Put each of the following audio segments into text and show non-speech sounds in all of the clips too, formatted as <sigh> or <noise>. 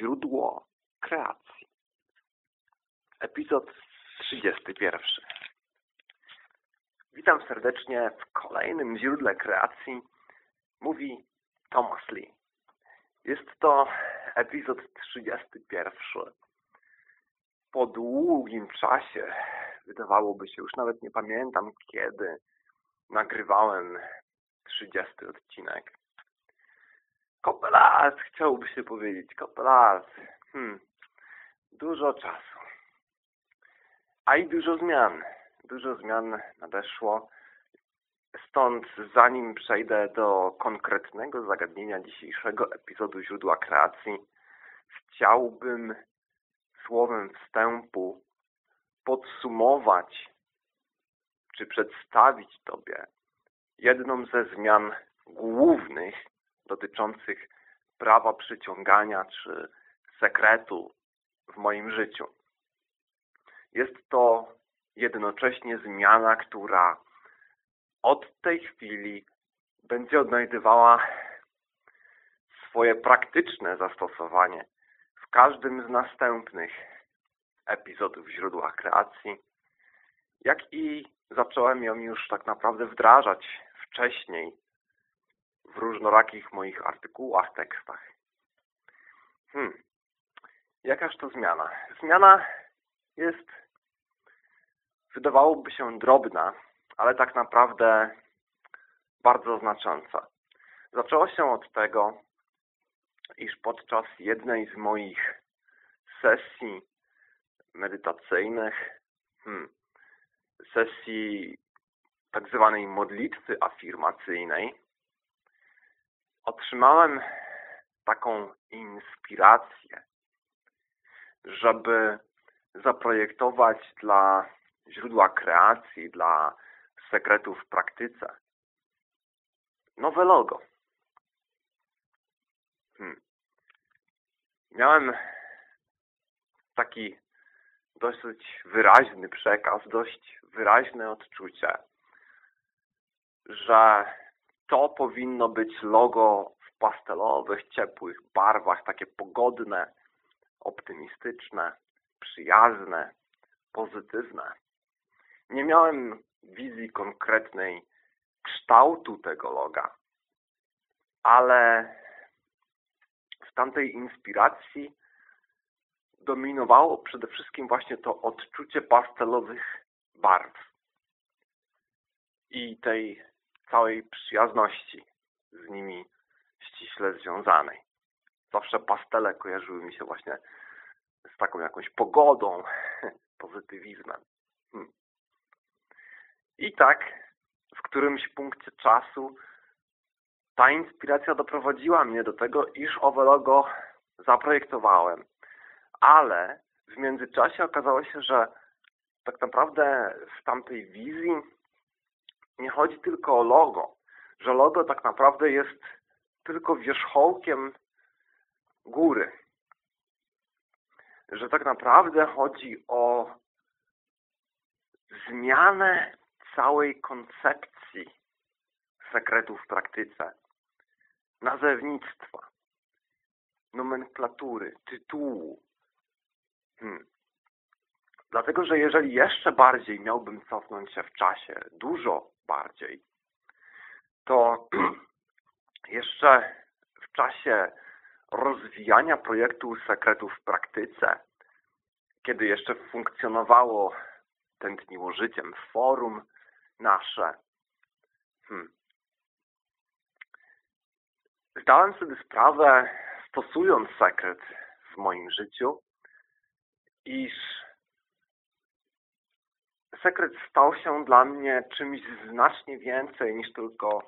Źródło kreacji. Epizod 31. Witam serdecznie w kolejnym źródle kreacji. Mówi Thomas Lee. Jest to epizod 31. Po długim czasie, wydawałoby się, już nawet nie pamiętam kiedy, nagrywałem 30 odcinek. Kopelas, chciałoby się powiedzieć. Kopelas. Hmm. Dużo czasu. A i dużo zmian. Dużo zmian nadeszło. Stąd zanim przejdę do konkretnego zagadnienia dzisiejszego epizodu Źródła Kreacji, chciałbym słowem wstępu podsumować czy przedstawić Tobie jedną ze zmian głównych dotyczących prawa przyciągania czy sekretu w moim życiu. Jest to jednocześnie zmiana, która od tej chwili będzie odnajdywała swoje praktyczne zastosowanie w każdym z następnych epizodów źródła kreacji, jak i zacząłem ją już tak naprawdę wdrażać wcześniej w różnorakich moich artykułach, tekstach. Hmm. Jakaż to zmiana? Zmiana jest, wydawałoby się drobna, ale tak naprawdę bardzo znacząca. Zaczęło się od tego, iż podczas jednej z moich sesji medytacyjnych, hmm, sesji tak zwanej modlitwy afirmacyjnej, otrzymałem taką inspirację, żeby zaprojektować dla źródła kreacji, dla sekretów w praktyce nowe logo. Hmm. Miałem taki dosyć wyraźny przekaz, dość wyraźne odczucie, że to powinno być logo w pastelowych, ciepłych barwach, takie pogodne, optymistyczne, przyjazne, pozytywne. Nie miałem wizji konkretnej kształtu tego loga, ale w tamtej inspiracji dominowało przede wszystkim właśnie to odczucie pastelowych barw i tej całej przyjazności z nimi ściśle związanej. Zawsze pastele kojarzyły mi się właśnie z taką jakąś pogodą, <laughs> pozytywizmem. Hmm. I tak w którymś punkcie czasu ta inspiracja doprowadziła mnie do tego, iż owe logo zaprojektowałem. Ale w międzyczasie okazało się, że tak naprawdę w tamtej wizji nie chodzi tylko o logo, że logo tak naprawdę jest tylko wierzchołkiem góry. Że tak naprawdę chodzi o zmianę całej koncepcji sekretów w praktyce, nazewnictwa, nomenklatury, tytułu. Hmm. Dlatego, że jeżeli jeszcze bardziej miałbym cofnąć się w czasie, dużo bardziej, to <clears throat> jeszcze w czasie rozwijania projektu sekretów w praktyce, kiedy jeszcze funkcjonowało, tętniło życiem forum nasze, hmm. zdałem sobie sprawę, stosując sekret w moim życiu, iż sekret stał się dla mnie czymś znacznie więcej niż tylko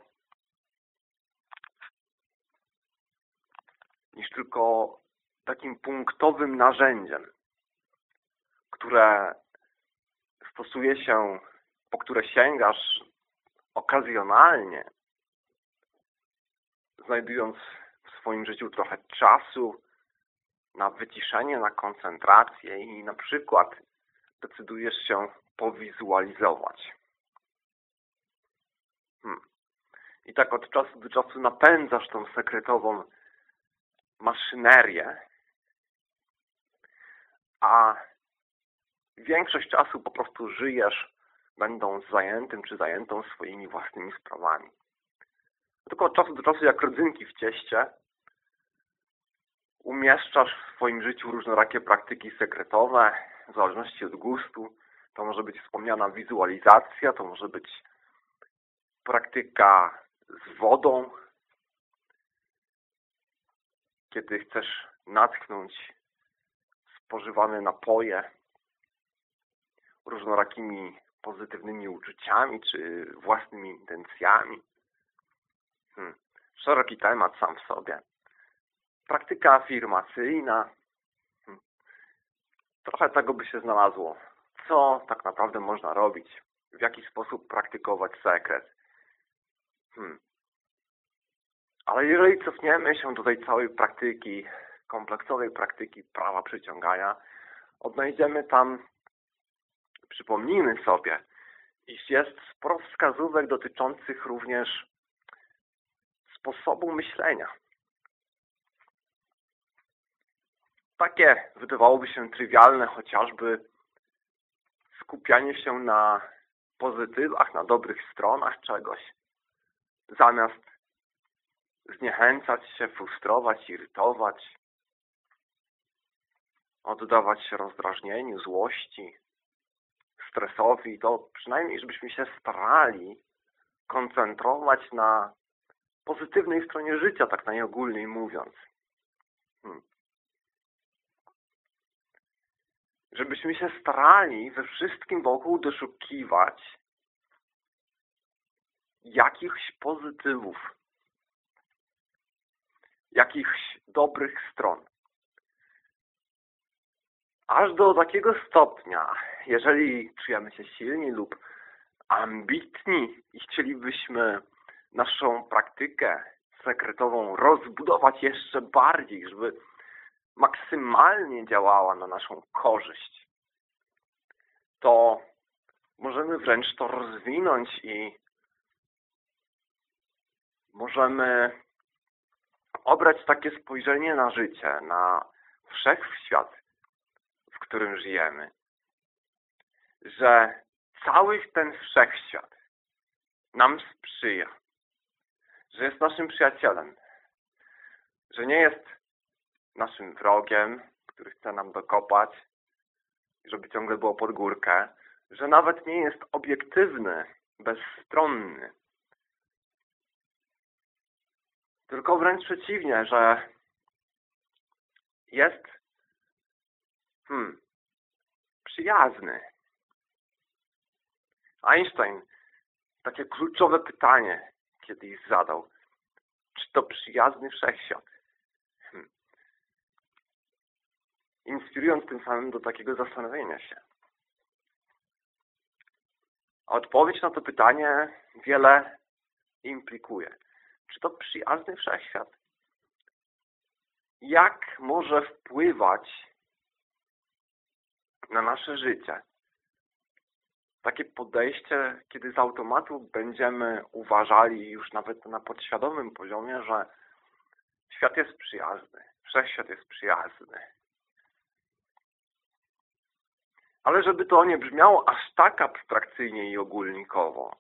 niż tylko takim punktowym narzędziem, które stosuje się, po które sięgasz okazjonalnie, znajdując w swoim życiu trochę czasu na wyciszenie, na koncentrację i na przykład decydujesz się powizualizować. Hmm. I tak od czasu do czasu napędzasz tą sekretową maszynerię a większość czasu po prostu żyjesz, będąc zajętym czy zajętą swoimi własnymi sprawami. Tylko od czasu do czasu, jak rodzynki w cieście, umieszczasz w swoim życiu różnorakie praktyki sekretowe, w zależności od gustu. To może być wspomniana wizualizacja, to może być praktyka z wodą, kiedy chcesz natchnąć spożywane napoje różnorakimi pozytywnymi uczuciami czy własnymi intencjami. Hmm. Szeroki temat sam w sobie. Praktyka afirmacyjna. Hmm. Trochę tego by się znalazło. Co tak naprawdę można robić? W jaki sposób praktykować sekret? Hmm. Ale jeżeli cofniemy się do tej całej praktyki, kompleksowej praktyki prawa przyciągania, odnajdziemy tam, przypomnijmy sobie, iż jest sporo wskazówek dotyczących również sposobu myślenia. Takie wydawałoby się trywialne chociażby skupianie się na pozytywach, na dobrych stronach czegoś, zamiast zniechęcać się, frustrować, irytować, oddawać się rozdrażnieniu, złości, stresowi, to przynajmniej żebyśmy się starali koncentrować na pozytywnej stronie życia, tak najogólniej mówiąc. Hmm. Żebyśmy się starali we wszystkim wokół doszukiwać jakichś pozytywów, jakichś dobrych stron. Aż do takiego stopnia, jeżeli czujemy się silni lub ambitni i chcielibyśmy naszą praktykę sekretową rozbudować jeszcze bardziej, żeby maksymalnie działała na naszą korzyść, to możemy wręcz to rozwinąć i możemy obrać takie spojrzenie na życie, na wszechświat, w którym żyjemy, że cały ten wszechświat nam sprzyja, że jest naszym przyjacielem, że nie jest naszym wrogiem, który chce nam dokopać, żeby ciągle było pod górkę, że nawet nie jest obiektywny, bezstronny, tylko wręcz przeciwnie, że jest hmm, przyjazny. Einstein takie kluczowe pytanie kiedyś zadał. Czy to przyjazny wszechświat? Hmm. Inspirując tym samym do takiego zastanowienia się. A odpowiedź na to pytanie wiele implikuje. Czy to przyjazny wszechświat? Jak może wpływać na nasze życie? Takie podejście, kiedy z automatu będziemy uważali już nawet na podświadomym poziomie, że świat jest przyjazny, wszechświat jest przyjazny. Ale żeby to nie brzmiało aż tak abstrakcyjnie i ogólnikowo,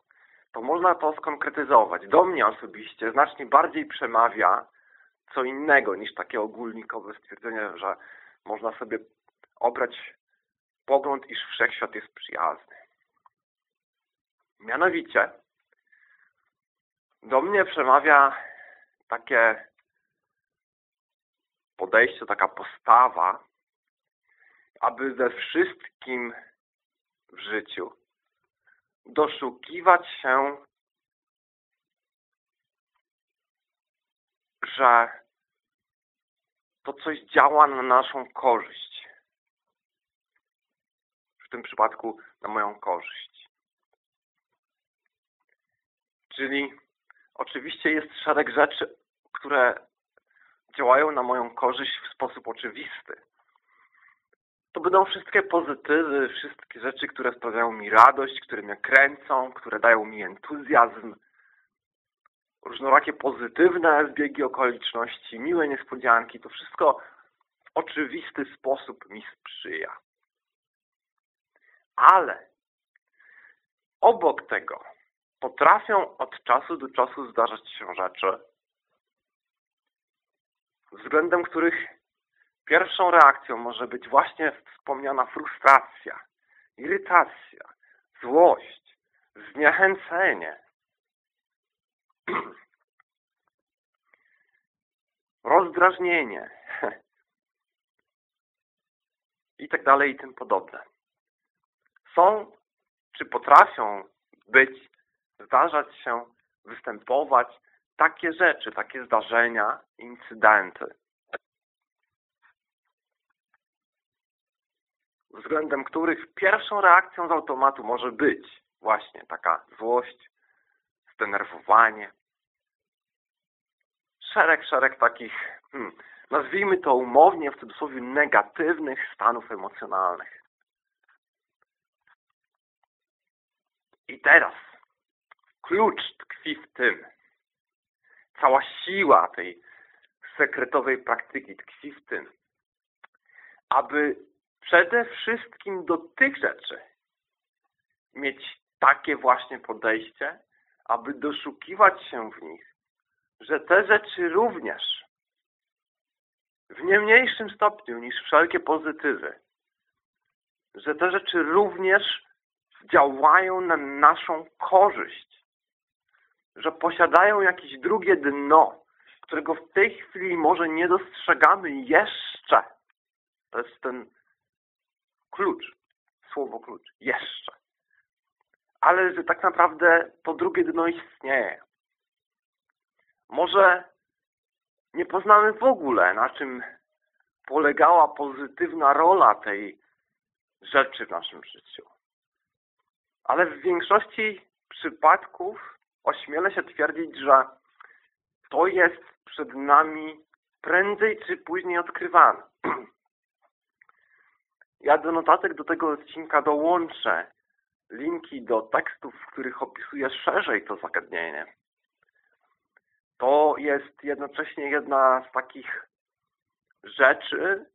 to można to skonkretyzować. Do mnie osobiście znacznie bardziej przemawia co innego niż takie ogólnikowe stwierdzenie, że można sobie obrać pogląd, iż wszechświat jest przyjazny. Mianowicie do mnie przemawia takie podejście, taka postawa, aby we wszystkim w życiu doszukiwać się, że to coś działa na naszą korzyść. W tym przypadku na moją korzyść. Czyli oczywiście jest szereg rzeczy, które działają na moją korzyść w sposób oczywisty to będą wszystkie pozytywy, wszystkie rzeczy, które sprawiają mi radość, które mnie kręcą, które dają mi entuzjazm, różnorakie pozytywne zbiegi okoliczności, miłe niespodzianki, to wszystko oczywisty sposób mi sprzyja. Ale obok tego potrafią od czasu do czasu zdarzać się rzeczy, względem których pierwszą reakcją może być właśnie wspomniana frustracja, irytacja, złość, zniechęcenie. <clears throat> rozdrażnienie <clears throat> i tak dalej i tym podobne. Są, czy potrafią być, zdarzać się, występować takie rzeczy, takie zdarzenia, incydenty, względem których pierwszą reakcją z automatu może być właśnie taka złość, zdenerwowanie, szereg, szereg takich, hmm, nazwijmy to umownie, w cudzysłowie, negatywnych stanów emocjonalnych. I teraz klucz tkwi w tym, cała siła tej sekretowej praktyki tkwi w tym, aby przede wszystkim do tych rzeczy mieć takie właśnie podejście, aby doszukiwać się w nich, że te rzeczy również w nie mniejszym stopniu niż wszelkie pozytywy, że te rzeczy również działają na naszą korzyść, że posiadają jakieś drugie dno, którego w tej chwili może nie dostrzegamy jeszcze. To jest ten klucz, słowo klucz, jeszcze. Ale że tak naprawdę to drugie dno istnieje. Może nie poznamy w ogóle, na czym polegała pozytywna rola tej rzeczy w naszym życiu. Ale w większości przypadków ośmielę się twierdzić, że to jest przed nami prędzej czy później odkrywane. <clears throat> Ja do notatek do tego odcinka dołączę linki do tekstów, w których opisuję szerzej to zagadnienie. To jest jednocześnie jedna z takich rzeczy,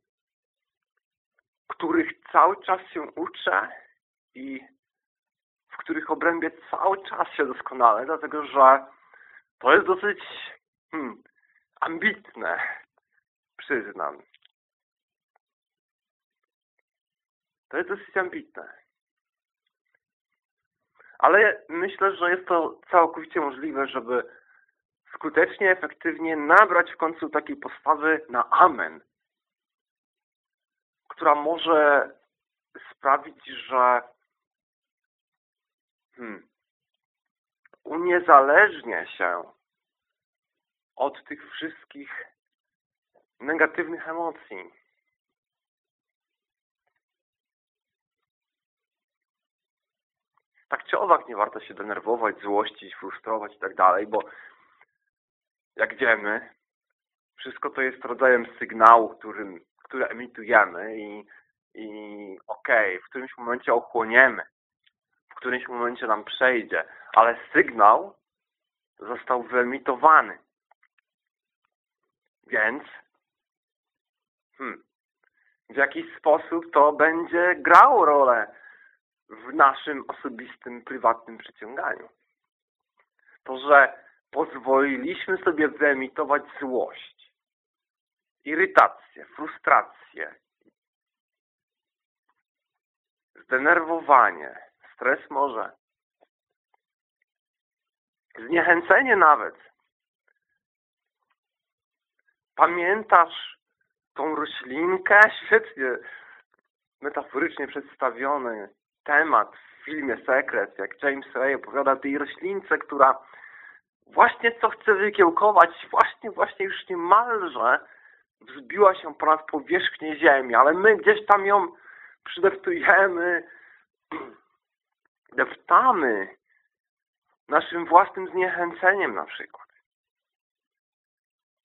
których cały czas się uczę i w których obrębie cały czas się doskonale, dlatego że to jest dosyć hmm, ambitne, przyznam. To jest dosyć ambitne. Ale myślę, że jest to całkowicie możliwe, żeby skutecznie, efektywnie nabrać w końcu takiej postawy na amen, która może sprawić, że hmm, uniezależnię się od tych wszystkich negatywnych emocji. Tak czy owak nie warto się denerwować, złościć, frustrować i tak dalej, bo jak wiemy, wszystko to jest rodzajem sygnału, który emitujemy i, i okej, okay, w którymś momencie ochłoniemy, w którymś momencie nam przejdzie, ale sygnał został wyemitowany. Więc hmm, w jakiś sposób to będzie grało rolę w naszym osobistym, prywatnym przyciąganiu. To, że pozwoliliśmy sobie wyemitować złość, irytację, frustrację, zdenerwowanie, stres może, zniechęcenie nawet. Pamiętasz tą roślinkę? Świetnie metaforycznie przedstawiony temat w filmie Sekret, jak James Ray opowiada tej roślince, która właśnie co chce wykiełkować, właśnie, właśnie już niemalże wzbiła się ponad powierzchnię ziemi, ale my gdzieś tam ją przydeptujemy, <clears throat> deptamy naszym własnym zniechęceniem na przykład.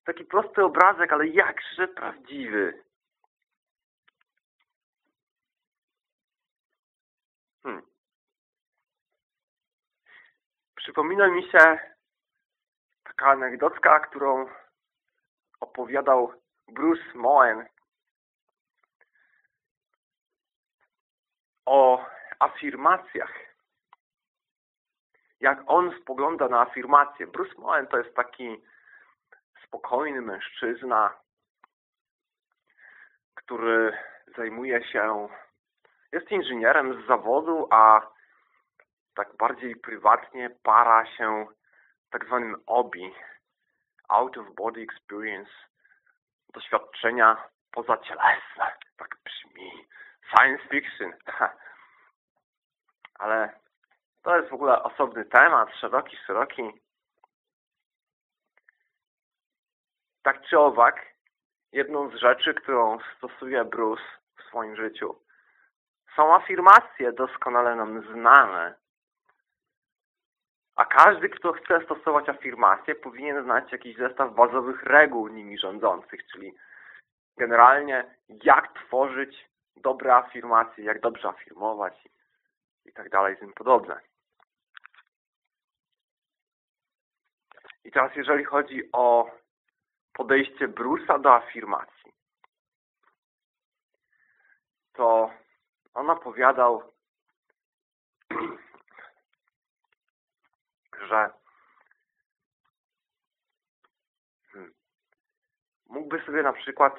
Taki prosty obrazek, ale jakże prawdziwy. Przypomina mi się taka anegdotka, którą opowiadał Bruce Moen o afirmacjach. Jak on spogląda na afirmacje. Bruce Moen to jest taki spokojny mężczyzna, który zajmuje się, jest inżynierem z zawodu, a tak bardziej prywatnie para się tak zwanym OBI, Out of Body Experience, doświadczenia pozacielesne. Tak brzmi. Science fiction. <laughs> Ale to jest w ogóle osobny temat, szeroki, szeroki. Tak czy owak, jedną z rzeczy, którą stosuje Bruce w swoim życiu, są afirmacje doskonale nam znane. A każdy, kto chce stosować afirmacje, powinien znać jakiś zestaw bazowych reguł nimi rządzących, czyli generalnie jak tworzyć dobre afirmacje, jak dobrze afirmować i tak dalej, i tym podobne. I teraz jeżeli chodzi o podejście Bruce'a do afirmacji, to on opowiadał, <clears throat> że hmm, mógłby sobie na przykład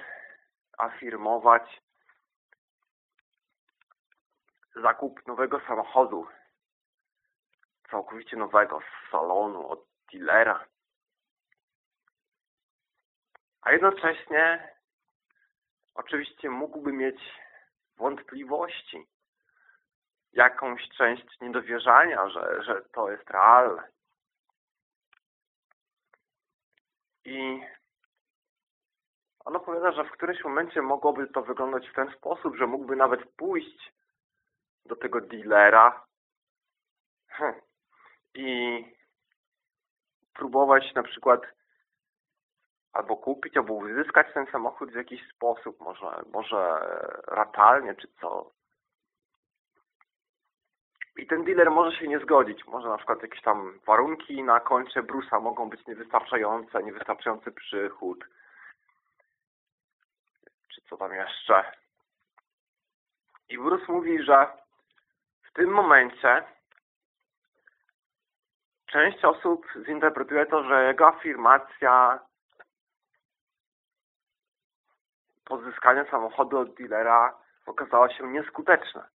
afirmować zakup nowego samochodu, całkowicie nowego, z salonu, od dealera. A jednocześnie oczywiście mógłby mieć wątpliwości, jakąś część niedowierzania, że, że to jest realne. I on opowiada, że w którymś momencie mogłoby to wyglądać w ten sposób, że mógłby nawet pójść do tego dealera hm, i próbować na przykład albo kupić, albo uzyskać ten samochód w jakiś sposób, może, może ratalnie, czy co. I ten dealer może się nie zgodzić. Może na przykład jakieś tam warunki na koncie Brusa mogą być niewystarczające, niewystarczający przychód. Czy co tam jeszcze. I Bruce mówi, że w tym momencie część osób zinterpretuje to, że jego afirmacja pozyskania samochodu od dealera okazała się nieskuteczna.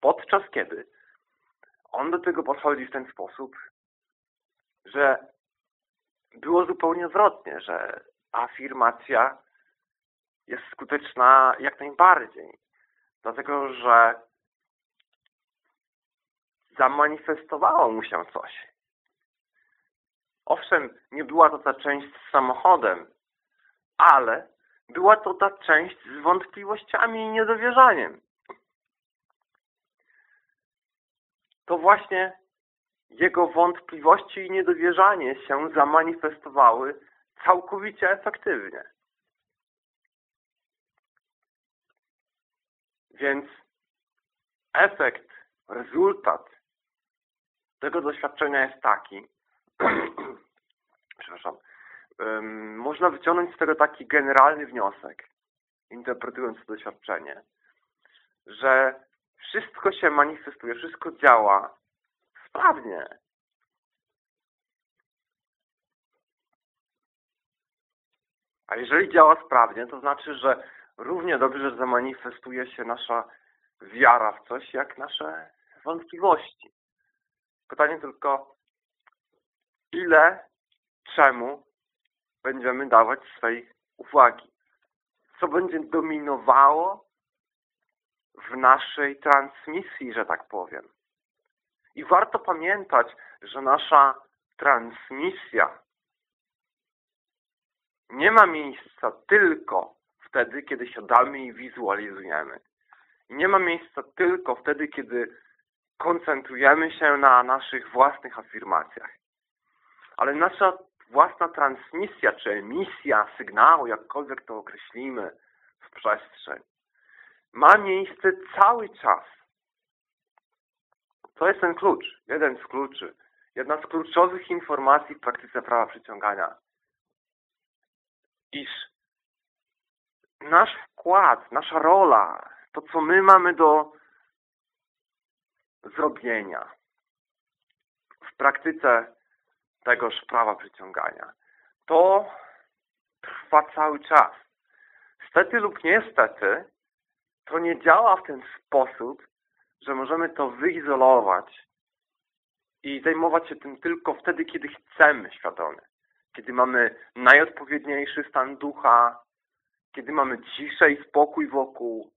Podczas kiedy on do tego podchodzi w ten sposób, że było zupełnie odwrotnie, że afirmacja jest skuteczna jak najbardziej. Dlatego, że zamanifestowało mu się coś. Owszem, nie była to ta część z samochodem, ale była to ta część z wątpliwościami i niedowierzaniem. To właśnie jego wątpliwości i niedowierzanie się zamanifestowały całkowicie efektywnie. Więc efekt, rezultat tego doświadczenia jest taki, <clears throat> przepraszam, um, można wyciągnąć z tego taki generalny wniosek, interpretując to doświadczenie, że wszystko się manifestuje, wszystko działa sprawnie. A jeżeli działa sprawnie, to znaczy, że równie dobrze zamanifestuje się nasza wiara w coś, jak nasze wątpliwości. Pytanie tylko, ile, czemu będziemy dawać swej uwagi. Co będzie dominowało w naszej transmisji, że tak powiem. I warto pamiętać, że nasza transmisja nie ma miejsca tylko wtedy, kiedy siadamy i wizualizujemy. Nie ma miejsca tylko wtedy, kiedy koncentrujemy się na naszych własnych afirmacjach. Ale nasza własna transmisja, czy emisja sygnału, jakkolwiek to określimy w przestrzeń, ma miejsce cały czas. To jest ten klucz, jeden z kluczy, jedna z kluczowych informacji w praktyce prawa przyciągania. Iż nasz wkład, nasza rola to co my mamy do zrobienia w praktyce tegoż prawa przyciągania, to trwa cały czas. Stety lub niestety, to nie działa w ten sposób, że możemy to wyizolować i zajmować się tym tylko wtedy, kiedy chcemy świadomie. Kiedy mamy najodpowiedniejszy stan ducha, kiedy mamy ciszę i spokój wokół,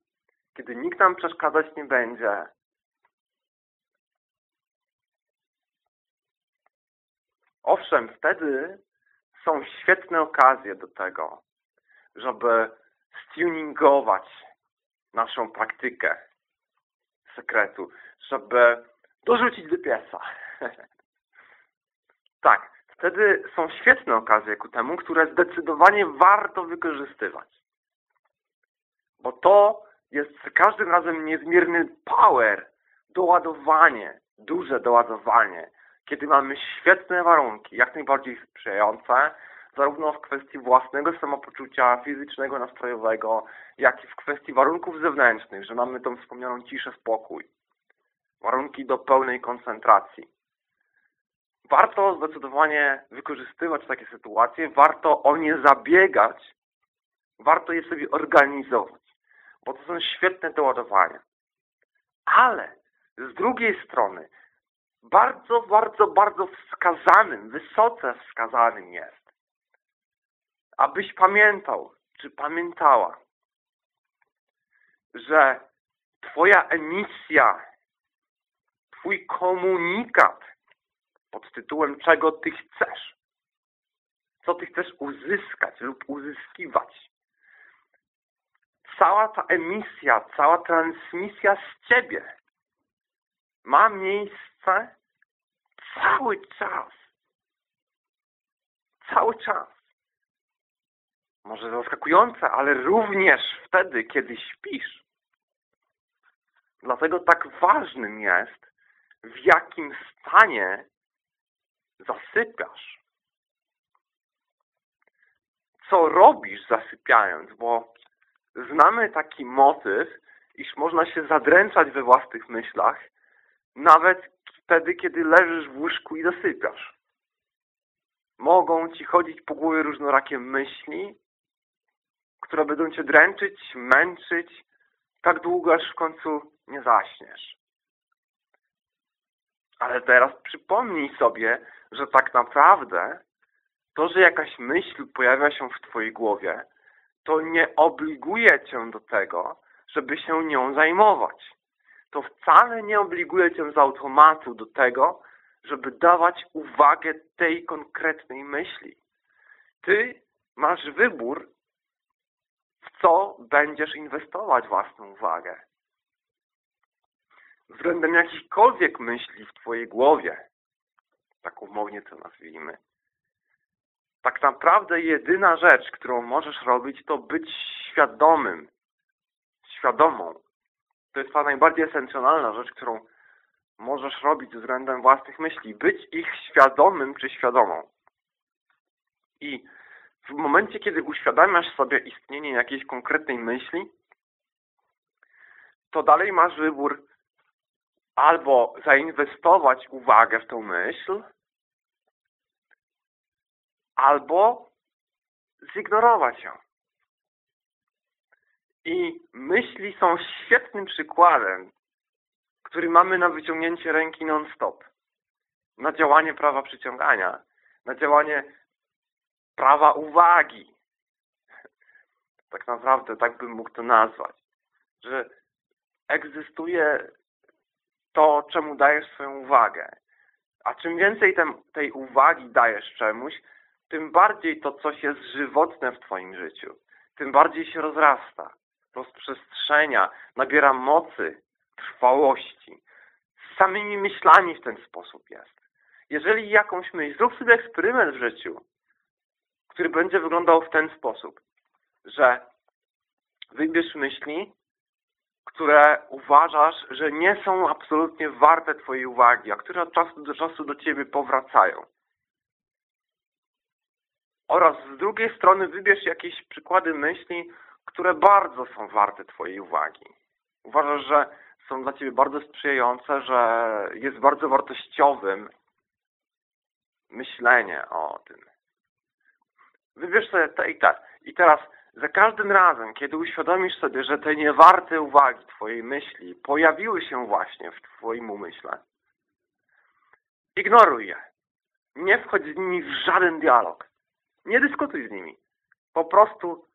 kiedy nikt nam przeszkadzać nie będzie. Owszem, wtedy są świetne okazje do tego, żeby stuningować naszą praktykę sekretu, żeby dorzucić do piesa. <laughs> tak, wtedy są świetne okazje ku temu, które zdecydowanie warto wykorzystywać. Bo to jest za każdym razem niezmierny power, doładowanie, duże doładowanie, kiedy mamy świetne warunki, jak najbardziej sprzyjające, zarówno w kwestii własnego samopoczucia fizycznego, nastrojowego, jak i w kwestii warunków zewnętrznych, że mamy tą wspomnianą ciszę, spokój. Warunki do pełnej koncentracji. Warto zdecydowanie wykorzystywać takie sytuacje, warto o nie zabiegać, warto je sobie organizować bo to są świetne doładowania. Ale z drugiej strony bardzo, bardzo, bardzo wskazanym, wysoce wskazanym jest, abyś pamiętał, czy pamiętała, że Twoja emisja, Twój komunikat pod tytułem czego Ty chcesz, co Ty chcesz uzyskać lub uzyskiwać, cała ta emisja, cała transmisja z Ciebie ma miejsce cały czas. Cały czas. Może zaskakujące, ale również wtedy, kiedy śpisz. Dlatego tak ważnym jest, w jakim stanie zasypiasz. Co robisz zasypiając, bo znamy taki motyw, iż można się zadręczać we własnych myślach, nawet wtedy, kiedy leżysz w łóżku i zasypiasz. Mogą ci chodzić po głowie różnorakie myśli, które będą cię dręczyć, męczyć, tak długo, aż w końcu nie zaśniesz. Ale teraz przypomnij sobie, że tak naprawdę to, że jakaś myśl pojawia się w twojej głowie, to nie obliguje cię do tego, żeby się nią zajmować. To wcale nie obliguje cię z automatu do tego, żeby dawać uwagę tej konkretnej myśli. Ty masz wybór, w co będziesz inwestować własną uwagę. Względem jakichkolwiek myśli w Twojej głowie, tak umownie to nazwijmy, tak naprawdę jedyna rzecz, którą możesz robić, to być świadomym. Świadomą. To jest ta najbardziej esencjonalna rzecz, którą możesz robić względem własnych myśli. Być ich świadomym czy świadomą. I w momencie, kiedy uświadamiasz sobie istnienie jakiejś konkretnej myśli, to dalej masz wybór albo zainwestować uwagę w tą myśl, albo zignorować ją. I myśli są świetnym przykładem, który mamy na wyciągnięcie ręki non-stop. Na działanie prawa przyciągania, na działanie prawa uwagi. Tak naprawdę tak bym mógł to nazwać. Że egzystuje to, czemu dajesz swoją uwagę. A czym więcej tem, tej uwagi dajesz czemuś, tym bardziej to coś jest żywotne w Twoim życiu. Tym bardziej się rozrasta, rozprzestrzenia, nabiera mocy, trwałości. Z samymi myślami w ten sposób jest. Jeżeli jakąś myśl, zrób sobie eksperyment w życiu, który będzie wyglądał w ten sposób, że wybierz myśli, które uważasz, że nie są absolutnie warte Twojej uwagi, a które od czasu do czasu do Ciebie powracają. Oraz z drugiej strony wybierz jakieś przykłady myśli, które bardzo są warte Twojej uwagi. uważasz, że są dla Ciebie bardzo sprzyjające, że jest bardzo wartościowym myślenie o tym. Wybierz sobie te i te. I teraz za każdym razem, kiedy uświadomisz sobie, że te niewarte uwagi Twojej myśli pojawiły się właśnie w Twoim umyśle, ignoruj je. Nie wchodź z nimi w żaden dialog. Nie dyskutuj z nimi. Po prostu,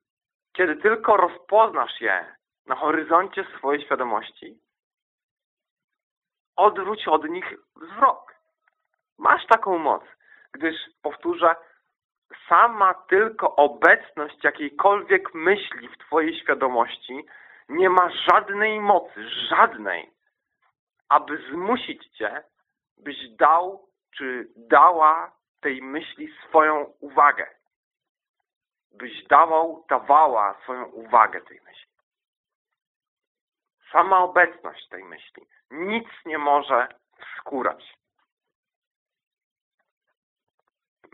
kiedy tylko rozpoznasz je na horyzoncie swojej świadomości, odwróć od nich wzrok. Masz taką moc, gdyż, powtórzę, sama tylko obecność jakiejkolwiek myśli w Twojej świadomości nie ma żadnej mocy, żadnej, aby zmusić Cię, byś dał czy dała tej myśli swoją uwagę. Byś dawał, dawała swoją uwagę tej myśli. Sama obecność tej myśli nic nie może wskórać.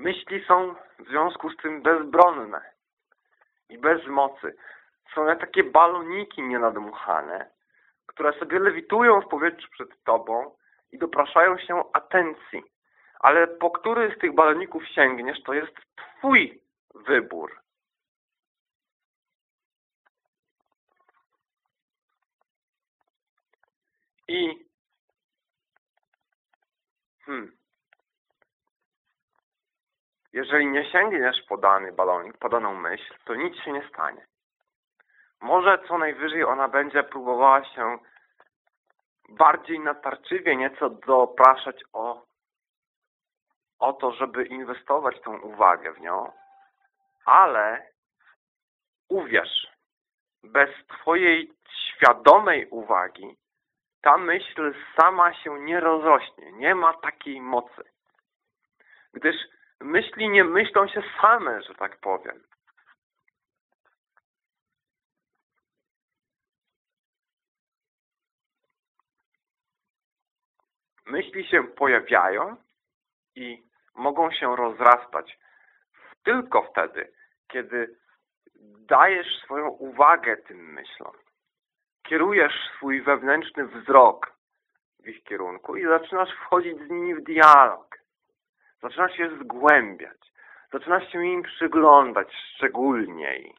Myśli są w związku z tym bezbronne i bez mocy. Są jak takie baloniki nienadmuchane, które sobie lewitują w powietrzu przed tobą i dopraszają się atencji. Ale po który z tych baloników sięgniesz, to jest twój wybór. I hmm, jeżeli nie sięgniesz po dany balonik, po daną myśl, to nic się nie stanie. Może co najwyżej ona będzie próbowała się bardziej natarczywie nieco dopraszać o, o to, żeby inwestować tą uwagę w nią, ale uwierz, bez Twojej świadomej uwagi ta myśl sama się nie rozrośnie. Nie ma takiej mocy. Gdyż myśli nie myślą się same, że tak powiem. Myśli się pojawiają i mogą się rozrastać tylko wtedy, kiedy dajesz swoją uwagę tym myślom. Kierujesz swój wewnętrzny wzrok w ich kierunku i zaczynasz wchodzić z nimi w dialog. Zaczynasz się zgłębiać. Zaczynasz się im przyglądać szczególniej.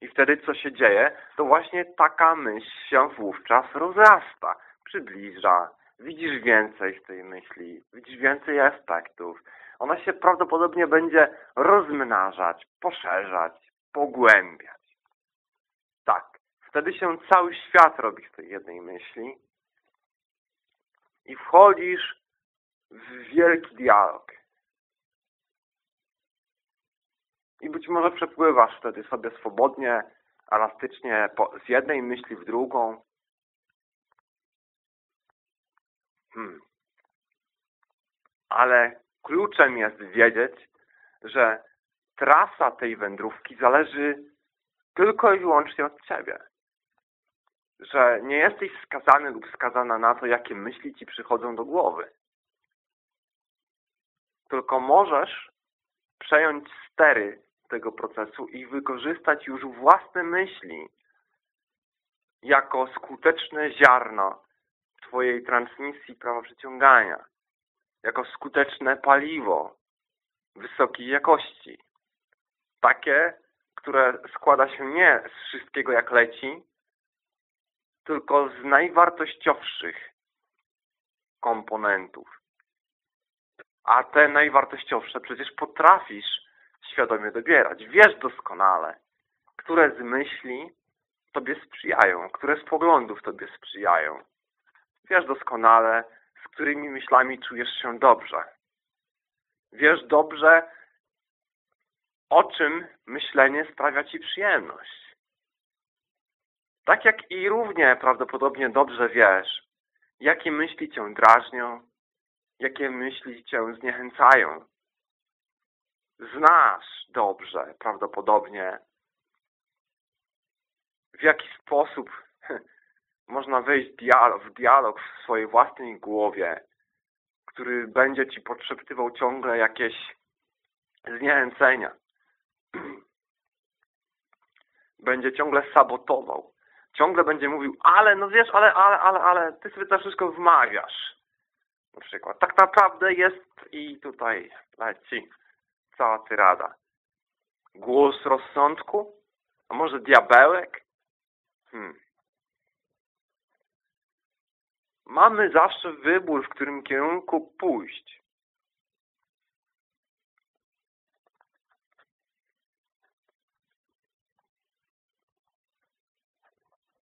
I wtedy co się dzieje? To właśnie taka myśl się wówczas rozrasta, przybliża. Widzisz więcej z tej myśli, widzisz więcej aspektów. Ona się prawdopodobnie będzie rozmnażać, poszerzać, pogłębiać. Tak, wtedy się cały świat robi z tej jednej myśli i wchodzisz wielki dialog. I być może przepływasz wtedy sobie swobodnie, elastycznie z jednej myśli w drugą. Hmm. Ale kluczem jest wiedzieć, że trasa tej wędrówki zależy tylko i wyłącznie od Ciebie. Że nie jesteś skazany lub skazana na to, jakie myśli Ci przychodzą do głowy tylko możesz przejąć stery tego procesu i wykorzystać już własne myśli jako skuteczne ziarno Twojej transmisji prawa przyciągania, jako skuteczne paliwo wysokiej jakości. Takie, które składa się nie z wszystkiego jak leci, tylko z najwartościowszych komponentów. A te najwartościowsze przecież potrafisz świadomie dobierać. Wiesz doskonale, które z myśli Tobie sprzyjają, które z poglądów Tobie sprzyjają. Wiesz doskonale, z którymi myślami czujesz się dobrze. Wiesz dobrze, o czym myślenie sprawia Ci przyjemność. Tak jak i równie prawdopodobnie dobrze wiesz, jakie myśli Cię drażnią, jakie myśli Cię zniechęcają. Znasz dobrze, prawdopodobnie, w jaki sposób <laughs> można wejść w dialog w swojej własnej głowie, który będzie Ci podszeptywał ciągle jakieś zniechęcenia. <clears throat> Będzie ciągle sabotował ciągle będzie mówił, ale, no wiesz, ale, ale, ale, ale, ty sobie to wszystko wmawiasz. Na przykład. Tak naprawdę jest i tutaj leci cała tyrada. Głos rozsądku? A może diabełek? Hmm. Mamy zawsze wybór, w którym kierunku pójść.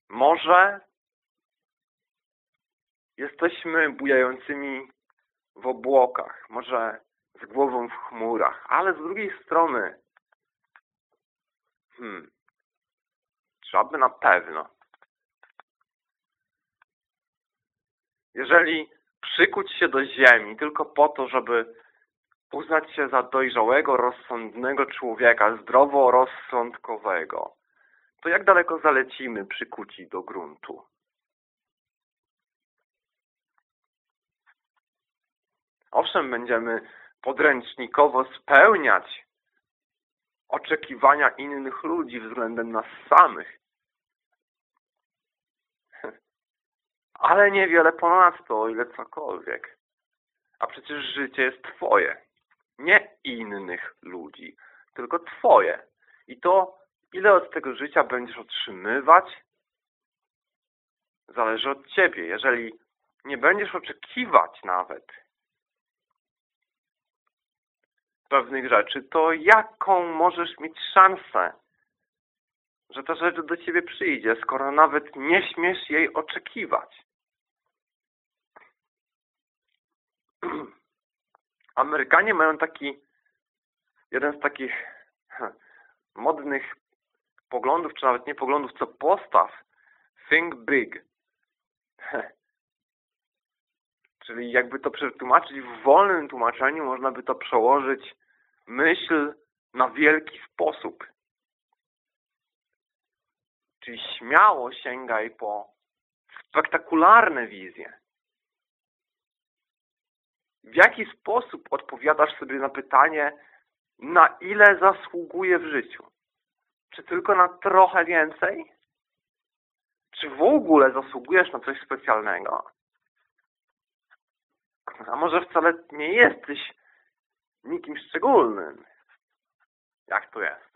Może jesteśmy bujającymi w obłokach, może z głową w chmurach, ale z drugiej strony hmm, trzeba by na pewno jeżeli przykuć się do ziemi tylko po to, żeby uznać się za dojrzałego, rozsądnego człowieka, zdroworozsądkowego, to jak daleko zalecimy przykuci do gruntu? Owszem, będziemy podręcznikowo spełniać oczekiwania innych ludzi względem nas samych. <laughs> Ale niewiele ponadto, o ile cokolwiek. A przecież życie jest Twoje. Nie innych ludzi, tylko Twoje. I to Ile od tego życia będziesz otrzymywać? Zależy od Ciebie. Jeżeli nie będziesz oczekiwać nawet pewnych rzeczy, to jaką możesz mieć szansę, że ta rzecz do Ciebie przyjdzie, skoro nawet nie śmiesz jej oczekiwać? <clears throat> Amerykanie mają taki jeden z takich modnych poglądów, czy nawet nie poglądów, co postaw. Think big. Czyli jakby to przetłumaczyć w wolnym tłumaczeniu, można by to przełożyć myśl na wielki sposób. Czyli śmiało sięgaj po spektakularne wizje. W jaki sposób odpowiadasz sobie na pytanie, na ile zasługuje w życiu? Czy tylko na trochę więcej? Czy w ogóle zasługujesz na coś specjalnego? A może wcale nie jesteś nikim szczególnym? Jak to jest?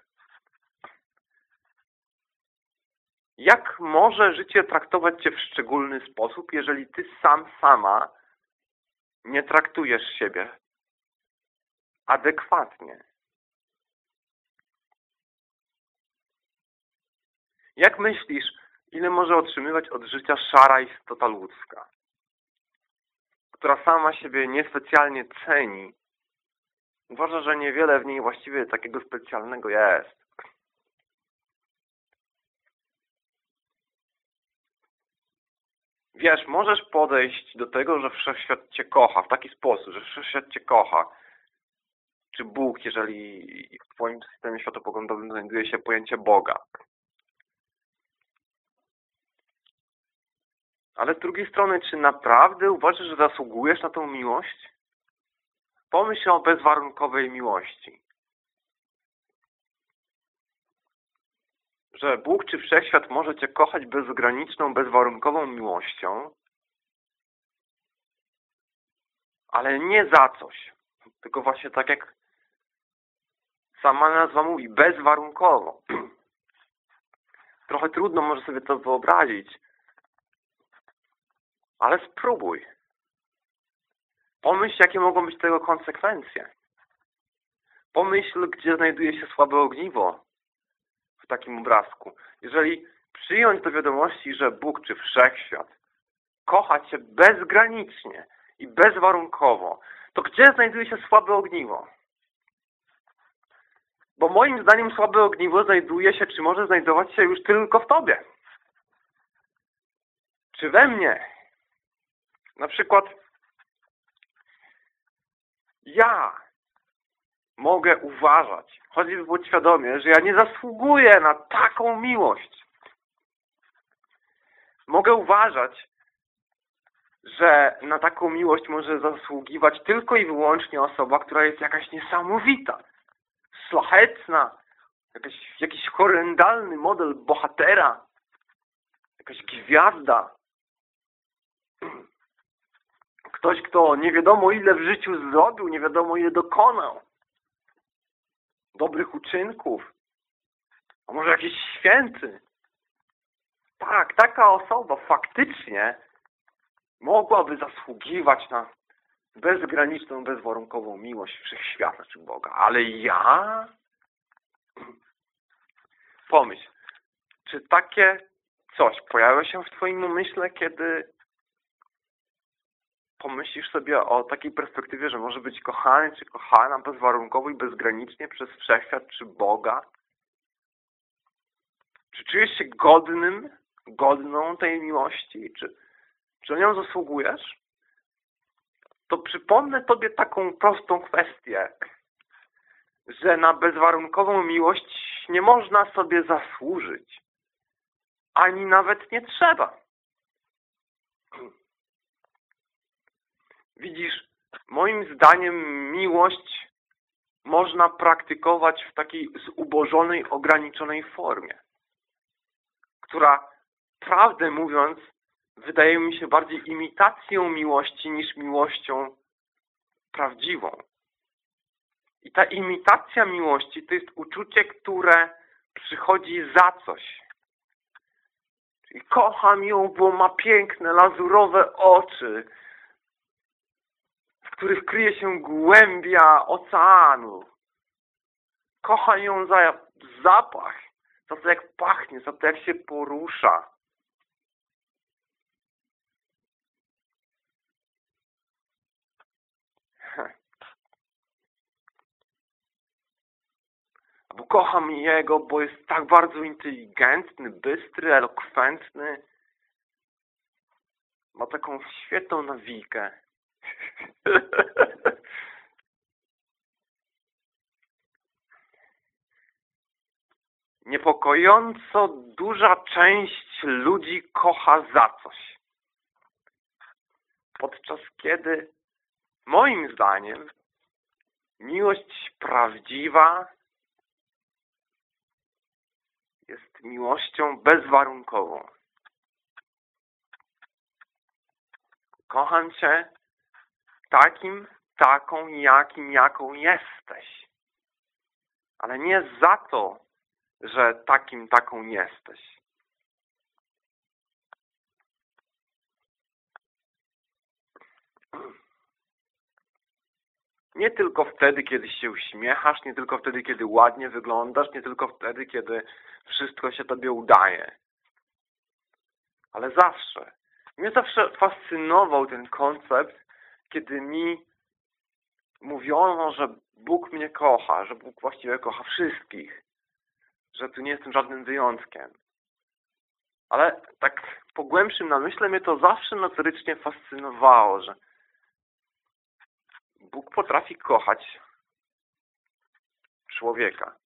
Jak może życie traktować Cię w szczególny sposób, jeżeli Ty sam, sama nie traktujesz siebie adekwatnie? Jak myślisz, ile może otrzymywać od życia szara istota ludzka, która sama siebie niespecjalnie ceni, uważa, że niewiele w niej właściwie takiego specjalnego jest. Wiesz, możesz podejść do tego, że Wszechświat Cię kocha w taki sposób, że Wszechświat Cię kocha. Czy Bóg, jeżeli w Twoim systemie światopoglądowym znajduje się pojęcie Boga. Ale z drugiej strony, czy naprawdę uważasz, że zasługujesz na tą miłość? Pomyśl o bezwarunkowej miłości. Że Bóg czy Wszechświat może Cię kochać bezgraniczną, bezwarunkową miłością, ale nie za coś, tylko właśnie tak jak sama nazwa mówi, bezwarunkowo. Trochę trudno może sobie to wyobrazić, ale spróbuj. Pomyśl, jakie mogą być tego konsekwencje. Pomyśl, gdzie znajduje się słabe ogniwo w takim obrazku. Jeżeli przyjąć do wiadomości, że Bóg czy Wszechświat kocha Cię bezgranicznie i bezwarunkowo, to gdzie znajduje się słabe ogniwo? Bo moim zdaniem słabe ogniwo znajduje się, czy może znajdować się już tylko w Tobie. Czy we mnie, na przykład ja mogę uważać, choćby podświadomie, że ja nie zasługuję na taką miłość. Mogę uważać, że na taką miłość może zasługiwać tylko i wyłącznie osoba, która jest jakaś niesamowita, szlachetna, jakiś, jakiś horrendalny model bohatera, Jakaś gwiazda. Ktoś, kto nie wiadomo ile w życiu zrobił, nie wiadomo ile dokonał. Dobrych uczynków. A może jakiś święty. Tak, taka osoba faktycznie mogłaby zasługiwać na bezgraniczną, bezwarunkową miłość wszechświata czy Boga. Ale ja? Pomyśl, czy takie coś pojawia się w Twoim umyśle, kiedy pomyślisz sobie o takiej perspektywie, że może być kochany czy kochana bezwarunkowo i bezgranicznie przez wszechświat czy Boga? Czy czujesz się godnym, godną tej miłości? Czy, czy o nią zasługujesz? To przypomnę Tobie taką prostą kwestię, że na bezwarunkową miłość nie można sobie zasłużyć. Ani nawet nie trzeba. Widzisz, moim zdaniem miłość można praktykować w takiej zubożonej, ograniczonej formie, która, prawdę mówiąc, wydaje mi się bardziej imitacją miłości niż miłością prawdziwą. I ta imitacja miłości to jest uczucie, które przychodzi za coś. Czyli kocham ją, bo ma piękne, lazurowe oczy, których kryje się głębia oceanu. Kocham ją za zapach, za to jak pachnie, za to jak się porusza. <laughs> bo kocham jego, bo jest tak bardzo inteligentny, bystry, elokwentny. Ma taką świetną nawikę. <laughs> Niepokojąco duża część ludzi kocha za coś. Podczas kiedy, moim zdaniem, miłość prawdziwa jest miłością bezwarunkową. Kocham Cię takim, taką, jakim, jaką jesteś. Ale nie za to, że takim, taką jesteś. Nie tylko wtedy, kiedy się uśmiechasz, nie tylko wtedy, kiedy ładnie wyglądasz, nie tylko wtedy, kiedy wszystko się Tobie udaje. Ale zawsze. Mnie zawsze fascynował ten koncept, kiedy mi mówiono, że Bóg mnie kocha, że Bóg właściwie kocha wszystkich, że tu nie jestem żadnym wyjątkiem. Ale tak po głębszym namyśle mnie to zawsze notorycznie fascynowało, że Bóg potrafi kochać człowieka.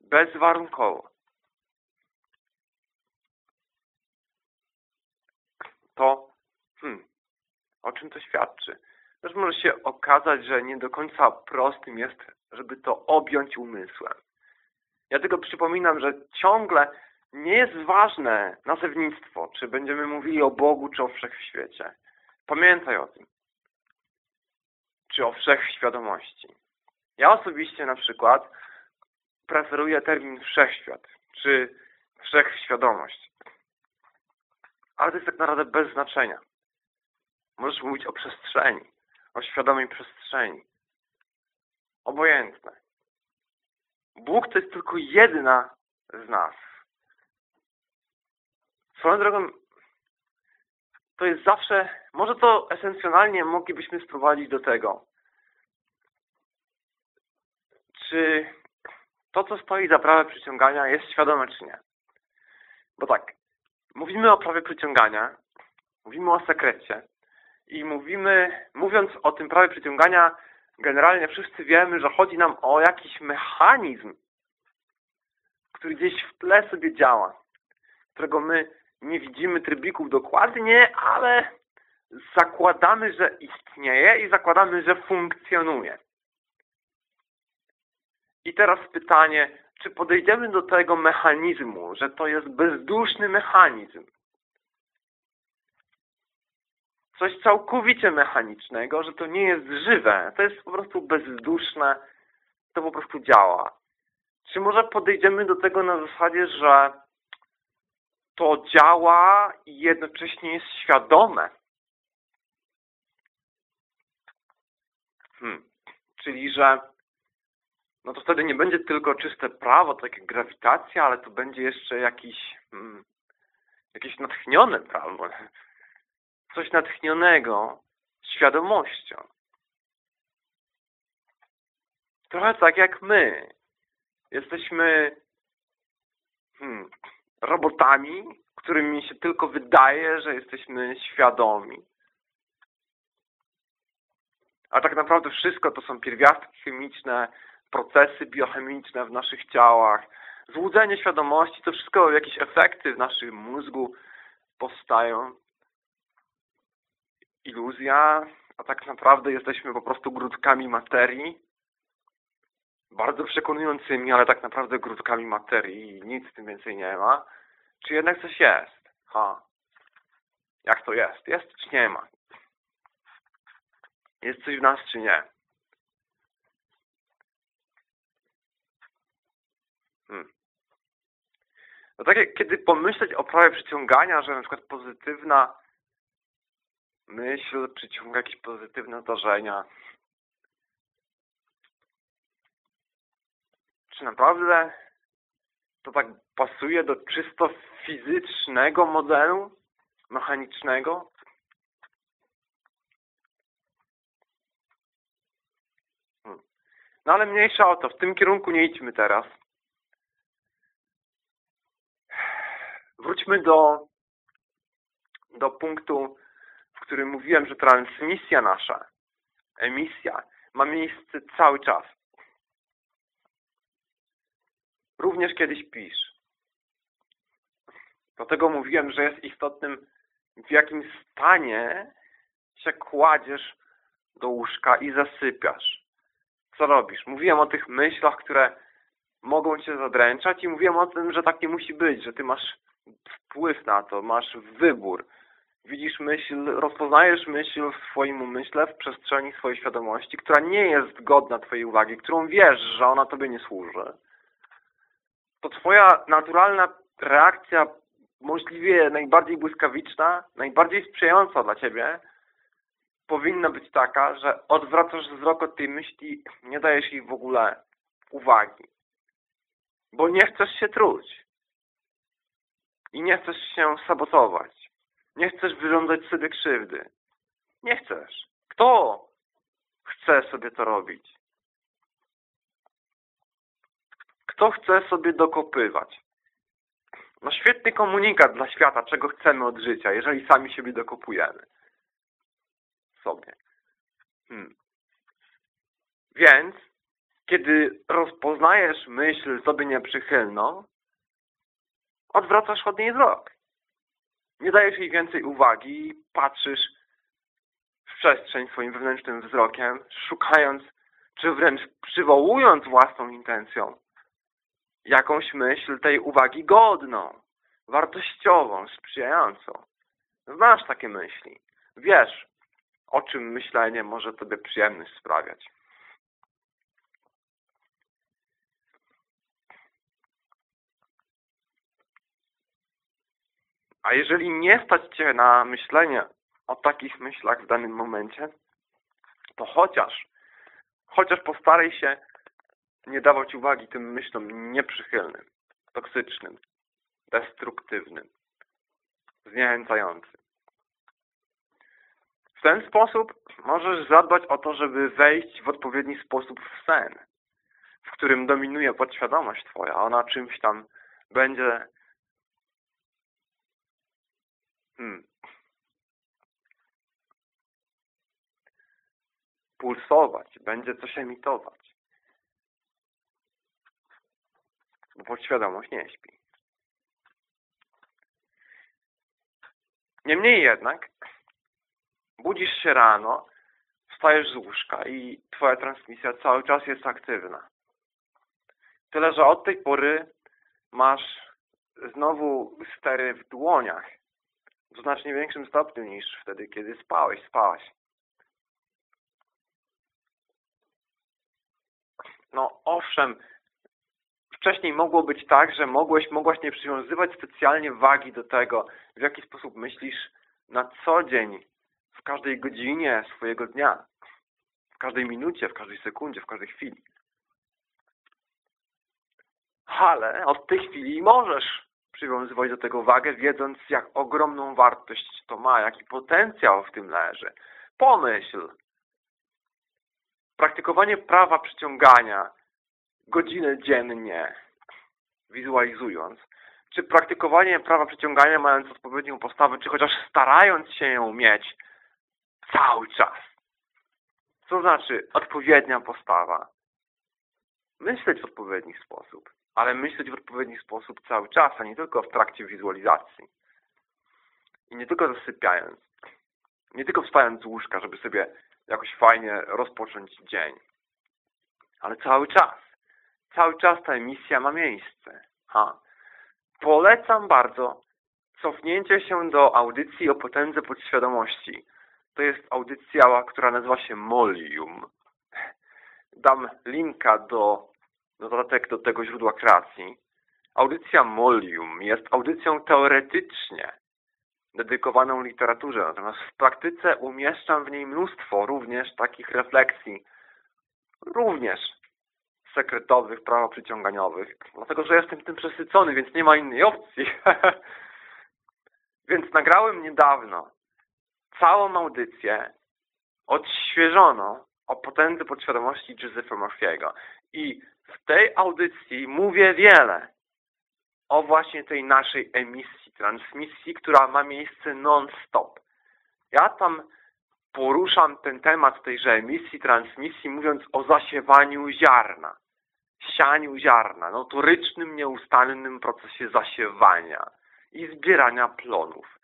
Bezwarunkowo. To, hmm, o czym to świadczy? Też może się okazać, że nie do końca prostym jest, żeby to objąć umysłem. Ja tylko przypominam, że ciągle nie jest ważne nazewnictwo, czy będziemy mówili o Bogu, czy o wszechświecie. Pamiętaj o tym. Czy o wszechświadomości. Ja osobiście na przykład preferuję termin wszechświat, czy wszechświadomość. Ale to jest tak naprawdę bez znaczenia. Możesz mówić o przestrzeni, o świadomej przestrzeni. Obojętne. Bóg to jest tylko jedna z nas. Swoją drogą, to jest zawsze, może to esencjonalnie moglibyśmy sprowadzić do tego, czy to, co stoi za prawem przyciągania jest świadome, czy nie. Bo tak, mówimy o prawie przyciągania, mówimy o sekrecie i mówimy, mówiąc o tym prawie przyciągania, generalnie wszyscy wiemy, że chodzi nam o jakiś mechanizm, który gdzieś w tle sobie działa, którego my nie widzimy trybików dokładnie, ale zakładamy, że istnieje i zakładamy, że funkcjonuje. I teraz pytanie, czy podejdziemy do tego mechanizmu, że to jest bezduszny mechanizm, coś całkowicie mechanicznego, że to nie jest żywe, to jest po prostu bezduszne, to po prostu działa. Czy może podejdziemy do tego na zasadzie, że to działa i jednocześnie jest świadome? Hmm. Czyli, że no to wtedy nie będzie tylko czyste prawo, tak jak grawitacja, ale to będzie jeszcze jakiś, hmm, jakieś natchnione prawo. <laughs> Coś natchnionego świadomością. Trochę tak jak my. Jesteśmy hmm, robotami, którymi się tylko wydaje, że jesteśmy świadomi. A tak naprawdę wszystko to są pierwiastki chemiczne, procesy biochemiczne w naszych ciałach, złudzenie świadomości, to wszystko jakieś efekty w naszym mózgu powstają. Iluzja, a tak naprawdę jesteśmy po prostu grudkami materii, bardzo przekonującymi, ale tak naprawdę grudkami materii i nic tym więcej nie ma. Czy jednak coś jest? Ha. Jak to jest? Jest czy nie ma? Jest coś w nas czy nie? Hmm. No tak jak kiedy pomyśleć o prawie przyciągania, że na przykład pozytywna myśl przyciąga jakieś pozytywne zdarzenia. Czy naprawdę to tak pasuje do czysto fizycznego modelu mechanicznego? Hmm. No ale mniejsza o to, w tym kierunku nie idźmy teraz. Wróćmy do, do punktu, w którym mówiłem, że transmisja nasza, emisja, ma miejsce cały czas. Również kiedy śpisz. Dlatego mówiłem, że jest istotnym, w jakim stanie się kładziesz do łóżka i zasypiasz. Co robisz? Mówiłem o tych myślach, które mogą cię zadręczać i mówiłem o tym, że tak nie musi być, że ty masz wpływ na to, masz wybór. Widzisz myśl, rozpoznajesz myśl w swoim umyśle, w przestrzeni swojej świadomości, która nie jest godna Twojej uwagi, którą wiesz, że ona Tobie nie służy. To Twoja naturalna reakcja, możliwie najbardziej błyskawiczna, najbardziej sprzyjająca dla Ciebie, powinna być taka, że odwracasz wzrok od tej myśli, nie dajesz jej w ogóle uwagi. Bo nie chcesz się truć i nie chcesz się sabotować. Nie chcesz wyrządzać sobie krzywdy. Nie chcesz. Kto chce sobie to robić? Kto chce sobie dokopywać? No świetny komunikat dla świata, czego chcemy od życia, jeżeli sami siebie dokopujemy. Sobie. Hmm. Więc, kiedy rozpoznajesz myśl sobie nieprzychylną, odwracasz od niej wzrok. Nie dajesz jej więcej uwagi, patrzysz w przestrzeń swoim wewnętrznym wzrokiem, szukając, czy wręcz przywołując własną intencją jakąś myśl tej uwagi godną, wartościową, sprzyjającą. Znasz takie myśli. Wiesz, o czym myślenie może Tobie przyjemność sprawiać. A jeżeli nie stać Cię na myślenie o takich myślach w danym momencie, to chociaż, chociaż postaraj się nie dawać uwagi tym myślom nieprzychylnym, toksycznym, destruktywnym, zniechęcającym. W ten sposób możesz zadbać o to, żeby wejść w odpowiedni sposób w sen, w którym dominuje podświadomość Twoja. Ona czymś tam będzie Hmm. Pulsować, będzie coś emitować. Bo podświadomość nie śpi. Niemniej jednak budzisz się rano, wstajesz z łóżka i twoja transmisja cały czas jest aktywna. Tyle, że od tej pory masz znowu stery w dłoniach. W znacznie większym stopniu niż wtedy, kiedy spałeś, spałaś. No owszem, wcześniej mogło być tak, że mogłeś, mogłaś nie przywiązywać specjalnie wagi do tego, w jaki sposób myślisz na co dzień, w każdej godzinie swojego dnia, w każdej minucie, w każdej sekundzie, w każdej chwili. Ale od tej chwili możesz przywiązywać do tego wagę, wiedząc jak ogromną wartość to ma, jaki potencjał w tym leży. Pomyśl. Praktykowanie prawa przyciągania godzinę dziennie, wizualizując, czy praktykowanie prawa przyciągania mając odpowiednią postawę, czy chociaż starając się ją mieć cały czas. Co znaczy odpowiednia postawa? Myśleć w odpowiedni sposób, ale myśleć w odpowiedni sposób cały czas, a nie tylko w trakcie wizualizacji. I nie tylko zasypiając, nie tylko wstając z łóżka, żeby sobie jakoś fajnie rozpocząć dzień, ale cały czas. Cały czas ta emisja ma miejsce. Ha. Polecam bardzo cofnięcie się do audycji o potędze podświadomości. To jest audycja, która nazywa się Molium. Dam linka do dodatek do tego źródła kreacji. Audycja Molium jest audycją teoretycznie dedykowaną literaturze, natomiast w praktyce umieszczam w niej mnóstwo również takich refleksji, również sekretowych, prawa przyciąganiowych, dlatego że jestem tym przesycony, więc nie ma innej opcji. <laughs> więc nagrałem niedawno całą audycję, odświeżono o potędze podświadomości Giuseppe Murphy'ego. I w tej audycji mówię wiele o właśnie tej naszej emisji, transmisji, która ma miejsce non-stop. Ja tam poruszam ten temat tejże emisji, transmisji, mówiąc o zasiewaniu ziarna sianiu ziarna, notorycznym, nieustannym procesie zasiewania i zbierania plonów.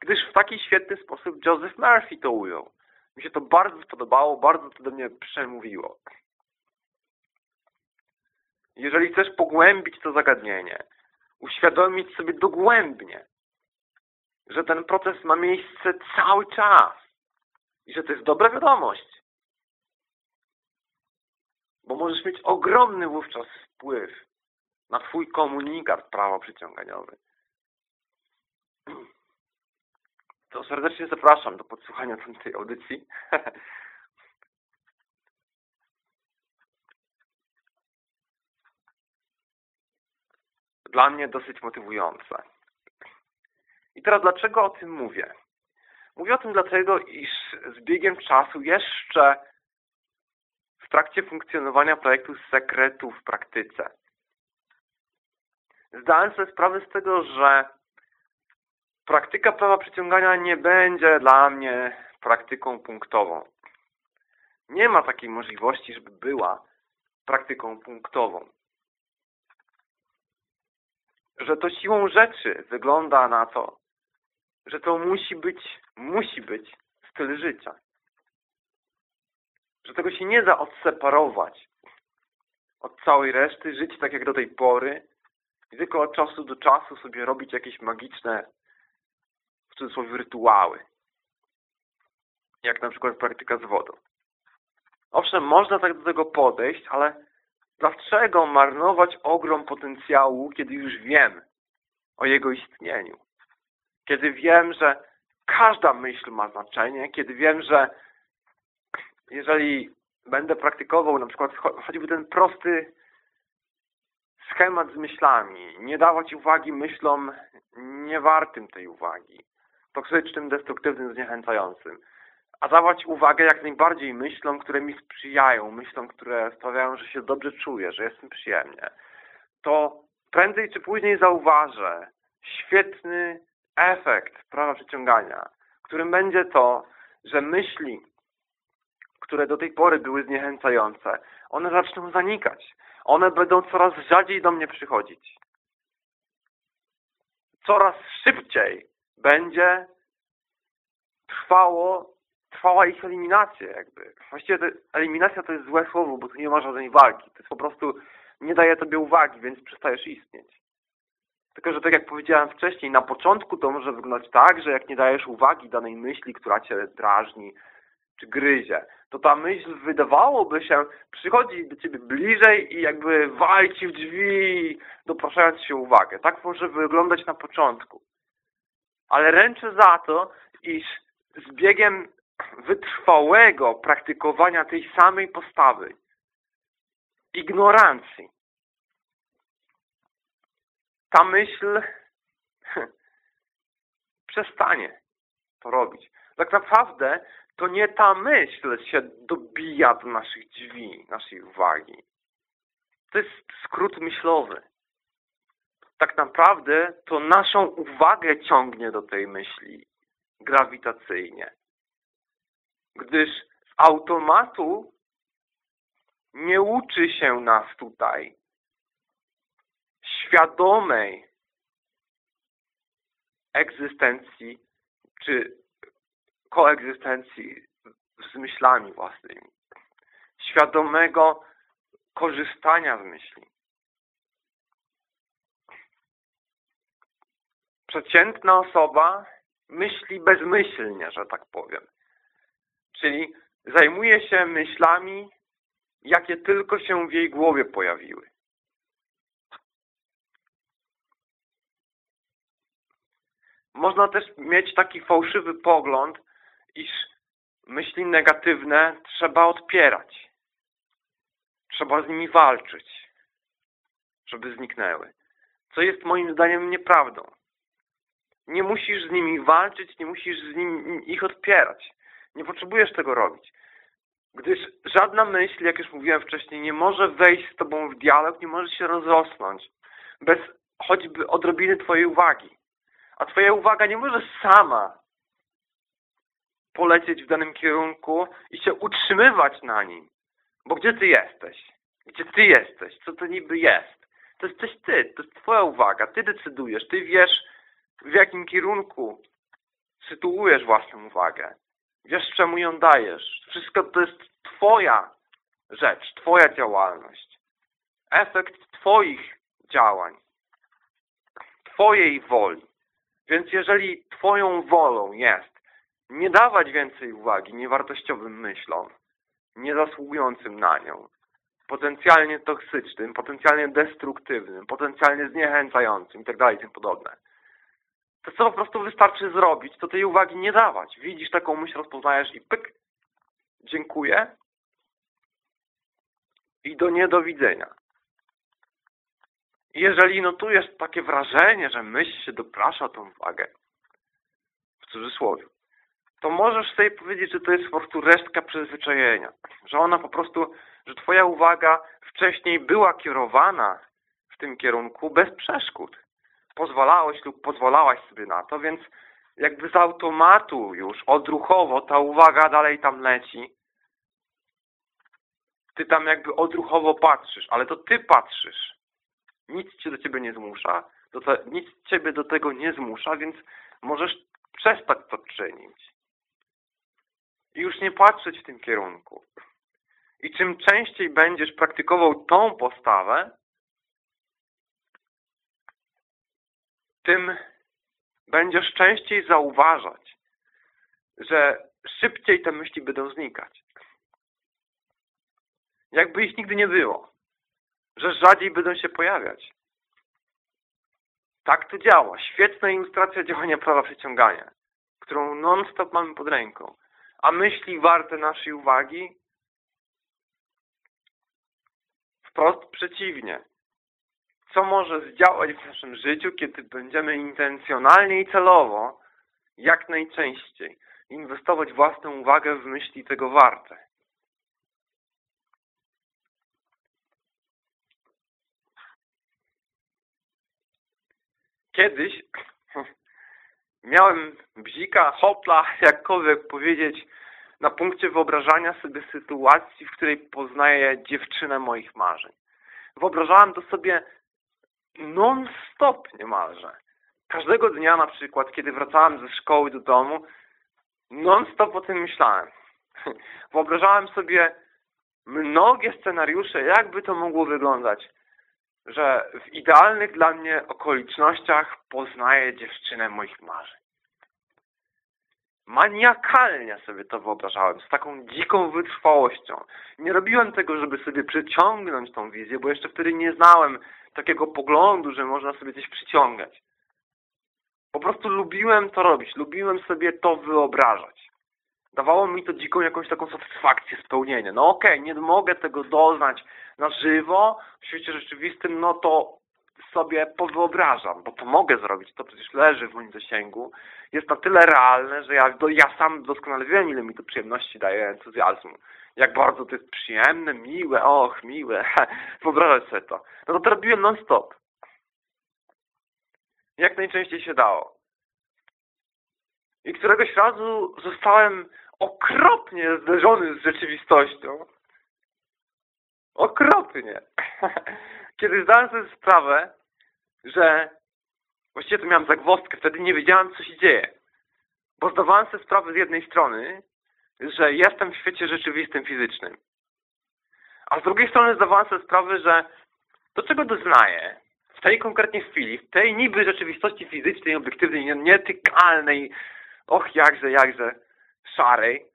Gdyż w taki świetny sposób Joseph Murphy to ujął. Mi się to bardzo spodobało, bardzo to do mnie przemówiło. Jeżeli chcesz pogłębić to zagadnienie, uświadomić sobie dogłębnie, że ten proces ma miejsce cały czas i że to jest dobra wiadomość, bo możesz mieć ogromny wówczas wpływ na Twój komunikat prawa przyciąganiowy. To serdecznie zapraszam do podsłuchania tej audycji. <laughs> Dla mnie dosyć motywujące. I teraz dlaczego o tym mówię? Mówię o tym dlatego, iż z biegiem czasu jeszcze trakcie funkcjonowania projektu sekretu w praktyce. Zdałem sobie sprawę z tego, że praktyka prawa przyciągania nie będzie dla mnie praktyką punktową. Nie ma takiej możliwości, żeby była praktyką punktową. Że to siłą rzeczy wygląda na to, że to musi być, musi być styl życia że tego się nie da odseparować od całej reszty, żyć tak jak do tej pory i tylko od czasu do czasu sobie robić jakieś magiczne w cudzysłowie rytuały. Jak na przykład praktyka z wodą. Owszem, można tak do tego podejść, ale dlaczego marnować ogrom potencjału, kiedy już wiem o jego istnieniu? Kiedy wiem, że każda myśl ma znaczenie, kiedy wiem, że jeżeli będę praktykował na przykład choćby ten prosty schemat z myślami, nie dawać uwagi myślom niewartym tej uwagi, toksycznym, destruktywnym, zniechęcającym, a dawać uwagę jak najbardziej myślom, które mi sprzyjają, myślom, które sprawiają, że się dobrze czuję, że jestem przyjemnie, to prędzej czy później zauważę świetny efekt prawa przyciągania, którym będzie to, że myśli, które do tej pory były zniechęcające, one zaczną zanikać. One będą coraz rzadziej do mnie przychodzić. Coraz szybciej będzie trwało, trwała ich eliminacja jakby. Właściwie eliminacja to jest złe słowo, bo tu nie ma żadnej walki. To jest po prostu nie daje tobie uwagi, więc przestajesz istnieć. Tylko, że tak jak powiedziałem wcześniej, na początku to może wyglądać tak, że jak nie dajesz uwagi danej myśli, która cię drażni, czy gryzie, to ta myśl wydawałoby się przychodzi do ciebie bliżej i jakby walci w drzwi, dopraszając się uwagę. Tak może wyglądać na początku. Ale ręczę za to, iż z biegiem wytrwałego praktykowania tej samej postawy, ignorancji, ta myśl <laughs> przestanie to robić. Tak naprawdę to nie ta myśl się dobija do naszych drzwi, naszej uwagi. To jest skrót myślowy. Tak naprawdę to naszą uwagę ciągnie do tej myśli grawitacyjnie. Gdyż z automatu nie uczy się nas tutaj świadomej egzystencji czy koegzystencji z myślami własnymi. Świadomego korzystania z myśli. Przeciętna osoba myśli bezmyślnie, że tak powiem. Czyli zajmuje się myślami, jakie tylko się w jej głowie pojawiły. Można też mieć taki fałszywy pogląd, iż myśli negatywne trzeba odpierać. Trzeba z nimi walczyć, żeby zniknęły. Co jest moim zdaniem nieprawdą. Nie musisz z nimi walczyć, nie musisz z nimi ich odpierać. Nie potrzebujesz tego robić. Gdyż żadna myśl, jak już mówiłem wcześniej, nie może wejść z Tobą w dialog, nie może się rozrosnąć bez choćby odrobiny Twojej uwagi. A Twoja uwaga nie może sama polecieć w danym kierunku i się utrzymywać na nim. Bo gdzie Ty jesteś? Gdzie Ty jesteś? Co to niby jest? To jesteś Ty, to jest Twoja uwaga. Ty decydujesz, Ty wiesz w jakim kierunku sytuujesz własną uwagę. Wiesz czemu ją dajesz. Wszystko to jest Twoja rzecz, Twoja działalność. Efekt Twoich działań. Twojej woli. Więc jeżeli Twoją wolą jest nie dawać więcej uwagi niewartościowym myślom, niezasługującym na nią, potencjalnie toksycznym, potencjalnie destruktywnym, potencjalnie zniechęcającym itd. Tak tym podobne, to co po prostu wystarczy zrobić, to tej uwagi nie dawać. Widzisz taką myśl, rozpoznajesz i pyk, dziękuję i do niedowidzenia. Jeżeli notujesz takie wrażenie, że myśl się doprasza tą uwagę, w cudzysłowie, to możesz sobie powiedzieć, że to jest po prostu resztka przyzwyczajenia. Że ona po prostu, że twoja uwaga wcześniej była kierowana w tym kierunku bez przeszkód. Pozwalałeś lub pozwalałaś sobie na to, więc jakby z automatu już odruchowo ta uwaga dalej tam leci. Ty tam jakby odruchowo patrzysz, ale to ty patrzysz. Nic cię do ciebie nie zmusza, nic ciebie do tego nie zmusza, więc możesz przestać to czynić. I już nie patrzeć w tym kierunku. I czym częściej będziesz praktykował tą postawę, tym będziesz częściej zauważać, że szybciej te myśli będą znikać. Jakby ich nigdy nie było że rzadziej będą się pojawiać. Tak to działa. Świetna ilustracja działania prawa przyciągania, którą non-stop mamy pod ręką. A myśli warte naszej uwagi? Wprost przeciwnie. Co może zdziałać w naszym życiu, kiedy będziemy intencjonalnie i celowo, jak najczęściej, inwestować własną uwagę w myśli tego warte? kiedyś <laughs> miałem bzika, hopla, jakkolwiek powiedzieć, na punkcie wyobrażania sobie sytuacji, w której poznaję dziewczynę moich marzeń. Wyobrażałem to sobie non-stop niemalże. Każdego dnia na przykład, kiedy wracałem ze szkoły do domu, non-stop o tym myślałem. <laughs> Wyobrażałem sobie mnogie scenariusze, jakby to mogło wyglądać że w idealnych dla mnie okolicznościach poznaję dziewczynę moich marzeń. Maniakalnie sobie to wyobrażałem, z taką dziką wytrwałością. Nie robiłem tego, żeby sobie przyciągnąć tą wizję, bo jeszcze wtedy nie znałem takiego poglądu, że można sobie coś przyciągać. Po prostu lubiłem to robić, lubiłem sobie to wyobrażać. Dawało mi to dziką jakąś taką satysfakcję, spełnienie. No okej, okay, nie mogę tego doznać na żywo, w świecie rzeczywistym, no to sobie powyobrażam, bo to mogę zrobić, to przecież leży w moim zasięgu, jest na tyle realne, że ja, ja sam doskonale wiem, ile mi to przyjemności daje, entuzjazmu. Jak bardzo to jest przyjemne, miłe, och, miłe, <laughs> wyobrażać sobie to. No to to robiłem non-stop. Jak najczęściej się dało. I któregoś razu zostałem okropnie zderzony z rzeczywistością. Okropnie. <laughs> Kiedy zdałem sobie sprawę, że właściwie to miałem zagwozdkę, wtedy nie wiedziałem, co się dzieje. Bo zdawałem sobie sprawę z jednej strony, że jestem w świecie rzeczywistym, fizycznym. A z drugiej strony zdawałem sobie sprawę, że to, czego doznaję w tej konkretnie chwili, w tej niby rzeczywistości fizycznej, obiektywnej, nietykalnej, och jakże, jakże szarej,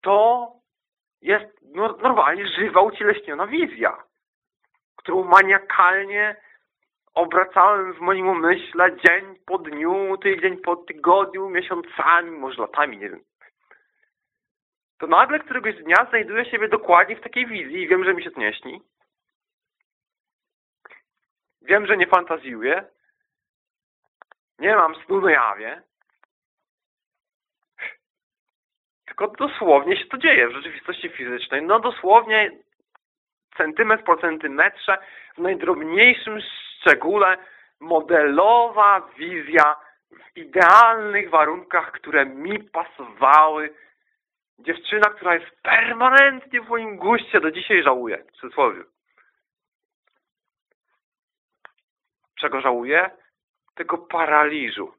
to jest normalnie żywa, ucieleśniona wizja, którą maniakalnie obracałem w moim umyśle dzień po dniu, tydzień po tygodniu, miesiącami, może latami, nie wiem. To nagle któregoś dnia znajduję siebie dokładnie w takiej wizji i wiem, że mi się to nie śni. Wiem, że nie fantazjuję. Nie mam snu na jawie. Tylko dosłownie się to dzieje w rzeczywistości fizycznej. No dosłownie centymetr po centymetrze w najdrobniejszym szczególe modelowa wizja w idealnych warunkach, które mi pasowały. Dziewczyna, która jest permanentnie w moim guście, do dzisiaj żałuję, w cudzysłowie. Czego żałuję? Tego paraliżu.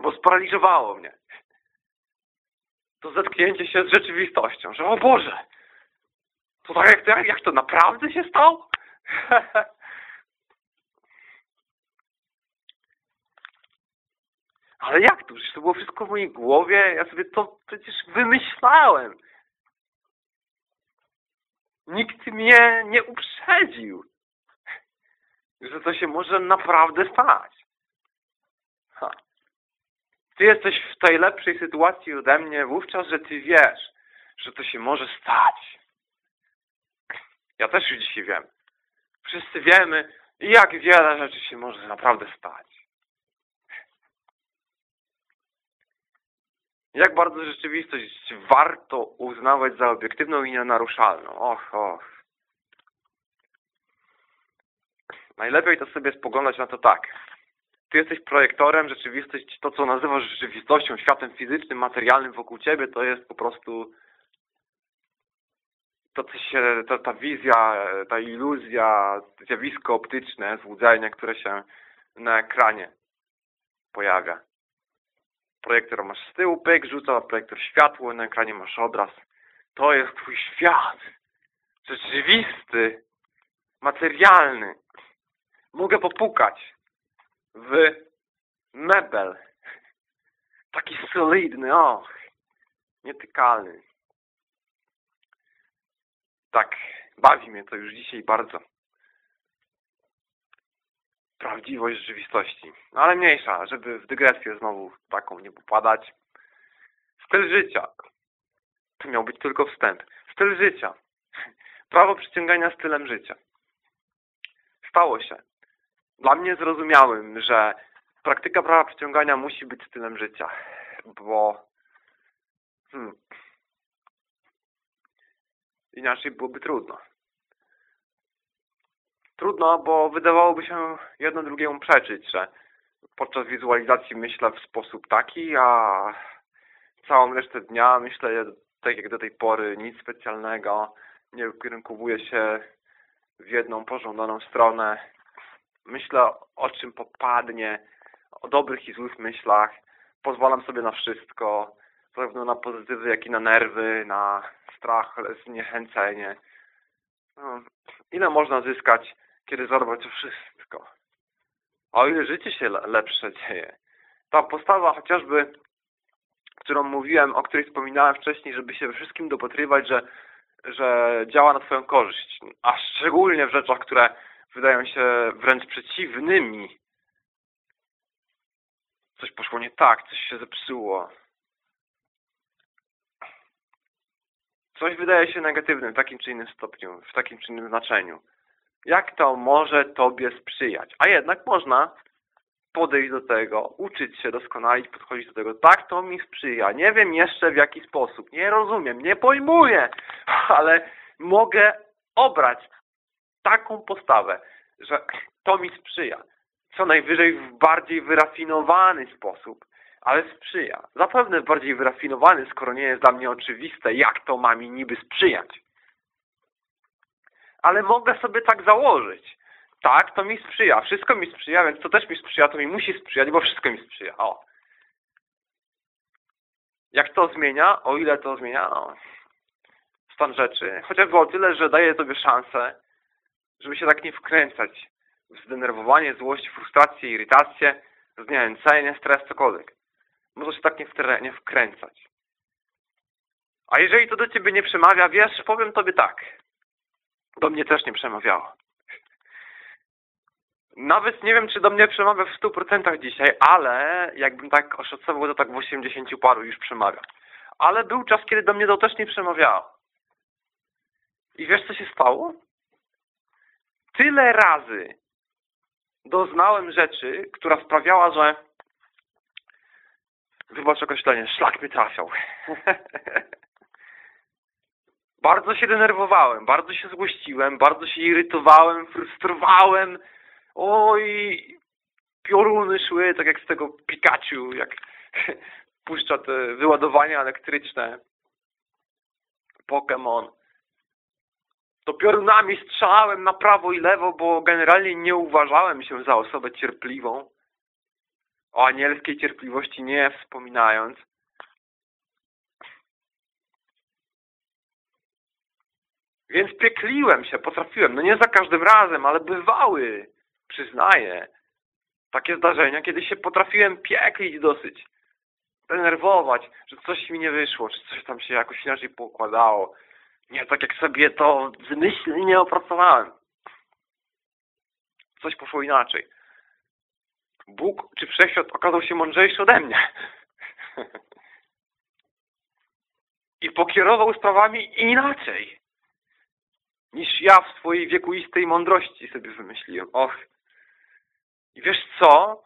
Bo sparaliżowało mnie. To zetknięcie się z rzeczywistością, że o Boże, to tak jak, jak to naprawdę się stało? <laughs> Ale jak to? Przecież to było wszystko w mojej głowie. Ja sobie to przecież wymyślałem. Nikt mnie nie uprzedził, że to się może naprawdę stać. Ha. Ty jesteś w tej lepszej sytuacji ode mnie wówczas, że ty wiesz, że to się może stać. Ja też już dzisiaj wiem. Wszyscy wiemy, jak wiele rzeczy się może naprawdę stać. Jak bardzo rzeczywistość warto uznawać za obiektywną i nienaruszalną. Och, och. Najlepiej to sobie spoglądać na to tak. Ty jesteś projektorem, rzeczywistość, to co nazywasz rzeczywistością, światem fizycznym, materialnym wokół ciebie, to jest po prostu to co się, ta, ta wizja, ta iluzja, zjawisko optyczne, złudzenie, które się na ekranie pojawia projektor masz z tyłu, pyk, rzuca projektor światło, na ekranie masz obraz. To jest twój świat. Rzeczywisty, materialny. Mogę popukać w mebel. Taki solidny, och, nietykalny. Tak, bawi mnie to już dzisiaj bardzo prawdziwość rzeczywistości. No ale mniejsza, żeby w dygresję znowu taką nie popadać. Styl życia. To miał być tylko wstęp. Styl życia. Prawo przyciągania stylem życia. Stało się. Dla mnie zrozumiałym, że praktyka prawa przyciągania musi być stylem życia, bo hmm, inaczej byłoby trudno. Trudno, bo wydawałoby się jedno drugiemu przeczyć, że podczas wizualizacji myślę w sposób taki, a całą resztę dnia myślę tak jak do tej pory, nic specjalnego, nie ukierunkowuję się w jedną pożądaną stronę. Myślę o czym popadnie, o dobrych i złych myślach, pozwalam sobie na wszystko, zarówno na pozytywy, jak i na nerwy, na strach, zniechęcenie. No, ile można zyskać kiedy o wszystko. A o ile życie się lepsze dzieje. Ta postawa chociażby, którą mówiłem, o której wspominałem wcześniej, żeby się wszystkim dopatrywać, że, że działa na Twoją korzyść. A szczególnie w rzeczach, które wydają się wręcz przeciwnymi. Coś poszło nie tak, coś się zepsuło. Coś wydaje się negatywnym w takim czy innym stopniu, w takim czy innym znaczeniu. Jak to może Tobie sprzyjać? A jednak można podejść do tego, uczyć się, doskonalić, podchodzić do tego. Tak to mi sprzyja. Nie wiem jeszcze w jaki sposób. Nie rozumiem, nie pojmuję, <laughs> ale mogę obrać taką postawę, że to mi sprzyja. Co najwyżej w bardziej wyrafinowany sposób, ale sprzyja. Zapewne w bardziej wyrafinowany, skoro nie jest dla mnie oczywiste, jak to ma mi niby sprzyjać. Ale mogę sobie tak założyć. Tak, to mi sprzyja. Wszystko mi sprzyja, więc to też mi sprzyja, to mi musi sprzyjać, bo wszystko mi sprzyja. O. Jak to zmienia? O ile to zmienia? Stan rzeczy. Chociażby o tyle, że daje sobie szansę, żeby się tak nie wkręcać w zdenerwowanie, złość, frustrację, irytację, zniechęcenie, stres, cokolwiek. Może się tak nie, nie wkręcać. A jeżeli to do Ciebie nie przemawia, wiesz, powiem Tobie tak. Do mnie też nie przemawiało. Nawet nie wiem, czy do mnie przemawia w 100% dzisiaj, ale jakbym tak oszacował, to tak w 80 paru już przemawia. Ale był czas, kiedy do mnie to też nie przemawiało. I wiesz, co się stało? Tyle razy doznałem rzeczy, która sprawiała, że wybacz określenie, szlak mnie trafiał. <laughs> bardzo się denerwowałem, bardzo się złościłem, bardzo się irytowałem, frustrowałem, oj, pioruny szły, tak jak z tego Pikachu, jak <laughs> puszcza te wyładowania elektryczne. Pokémon. To piorunami strzałem na prawo i lewo, bo generalnie nie uważałem się za osobę cierpliwą. O anielskiej cierpliwości nie wspominając. Więc piekliłem się, potrafiłem. No nie za każdym razem, ale bywały przyznaję, takie zdarzenia, kiedy się potrafiłem pieklić dosyć, denerwować, że coś mi nie wyszło, czy coś tam się jakoś inaczej pokładało. Nie tak jak sobie to zmyślnie opracowałem. Coś poszło inaczej. Bóg czy Wszechświat okazał się mądrzejszy ode mnie. <laughs> I pokierował sprawami inaczej niż ja w swojej wiekuistej mądrości sobie wymyśliłem. Och, i wiesz co?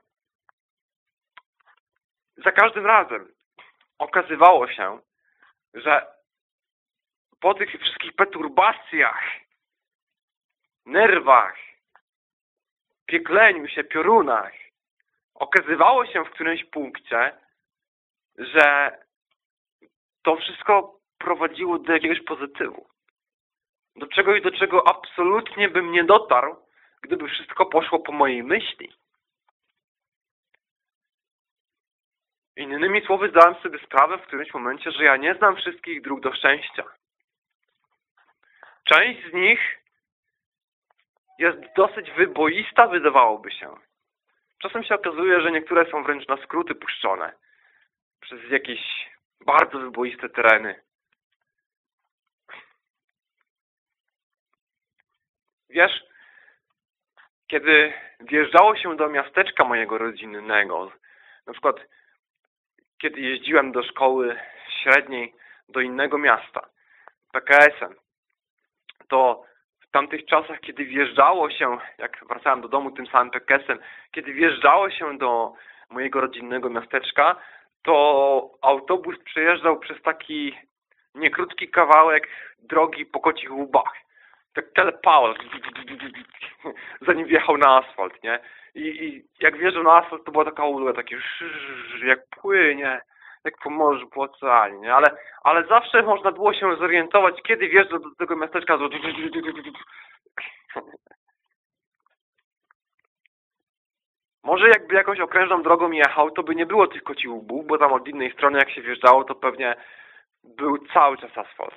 Za każdym razem okazywało się, że po tych wszystkich perturbacjach, nerwach, piekleniu się, piorunach, okazywało się w którymś punkcie, że to wszystko prowadziło do jakiegoś pozytywu. Do czegoś, do czego absolutnie bym nie dotarł, gdyby wszystko poszło po mojej myśli. Innymi słowy, zdałem sobie sprawę w którymś momencie, że ja nie znam wszystkich dróg do szczęścia. Część z nich jest dosyć wyboista, wydawałoby się. Czasem się okazuje, że niektóre są wręcz na skróty puszczone przez jakieś bardzo wyboiste tereny. Wiesz, kiedy wjeżdżało się do miasteczka mojego rodzinnego, na przykład kiedy jeździłem do szkoły średniej do innego miasta, PKS-em, to w tamtych czasach, kiedy wjeżdżało się, jak wracałem do domu tym samym PKS-em, kiedy wjeżdżało się do mojego rodzinnego miasteczka, to autobus przejeżdżał przez taki niekrótki kawałek drogi po kocich łbach. Tak telepało, zanim wjechał na asfalt, nie? I, i jak wjeżdżał na asfalt, to była taka ulga, takie jak płynie, jak po morzu, po oceanie, nie? Ale, ale zawsze można było się zorientować, kiedy wjeżdża do tego miasteczka, to... Może jakby jakąś okrężną drogą jechał, to by nie było tych koci łbów, bo tam od innej strony jak się wjeżdżało, to pewnie był cały czas asfalt.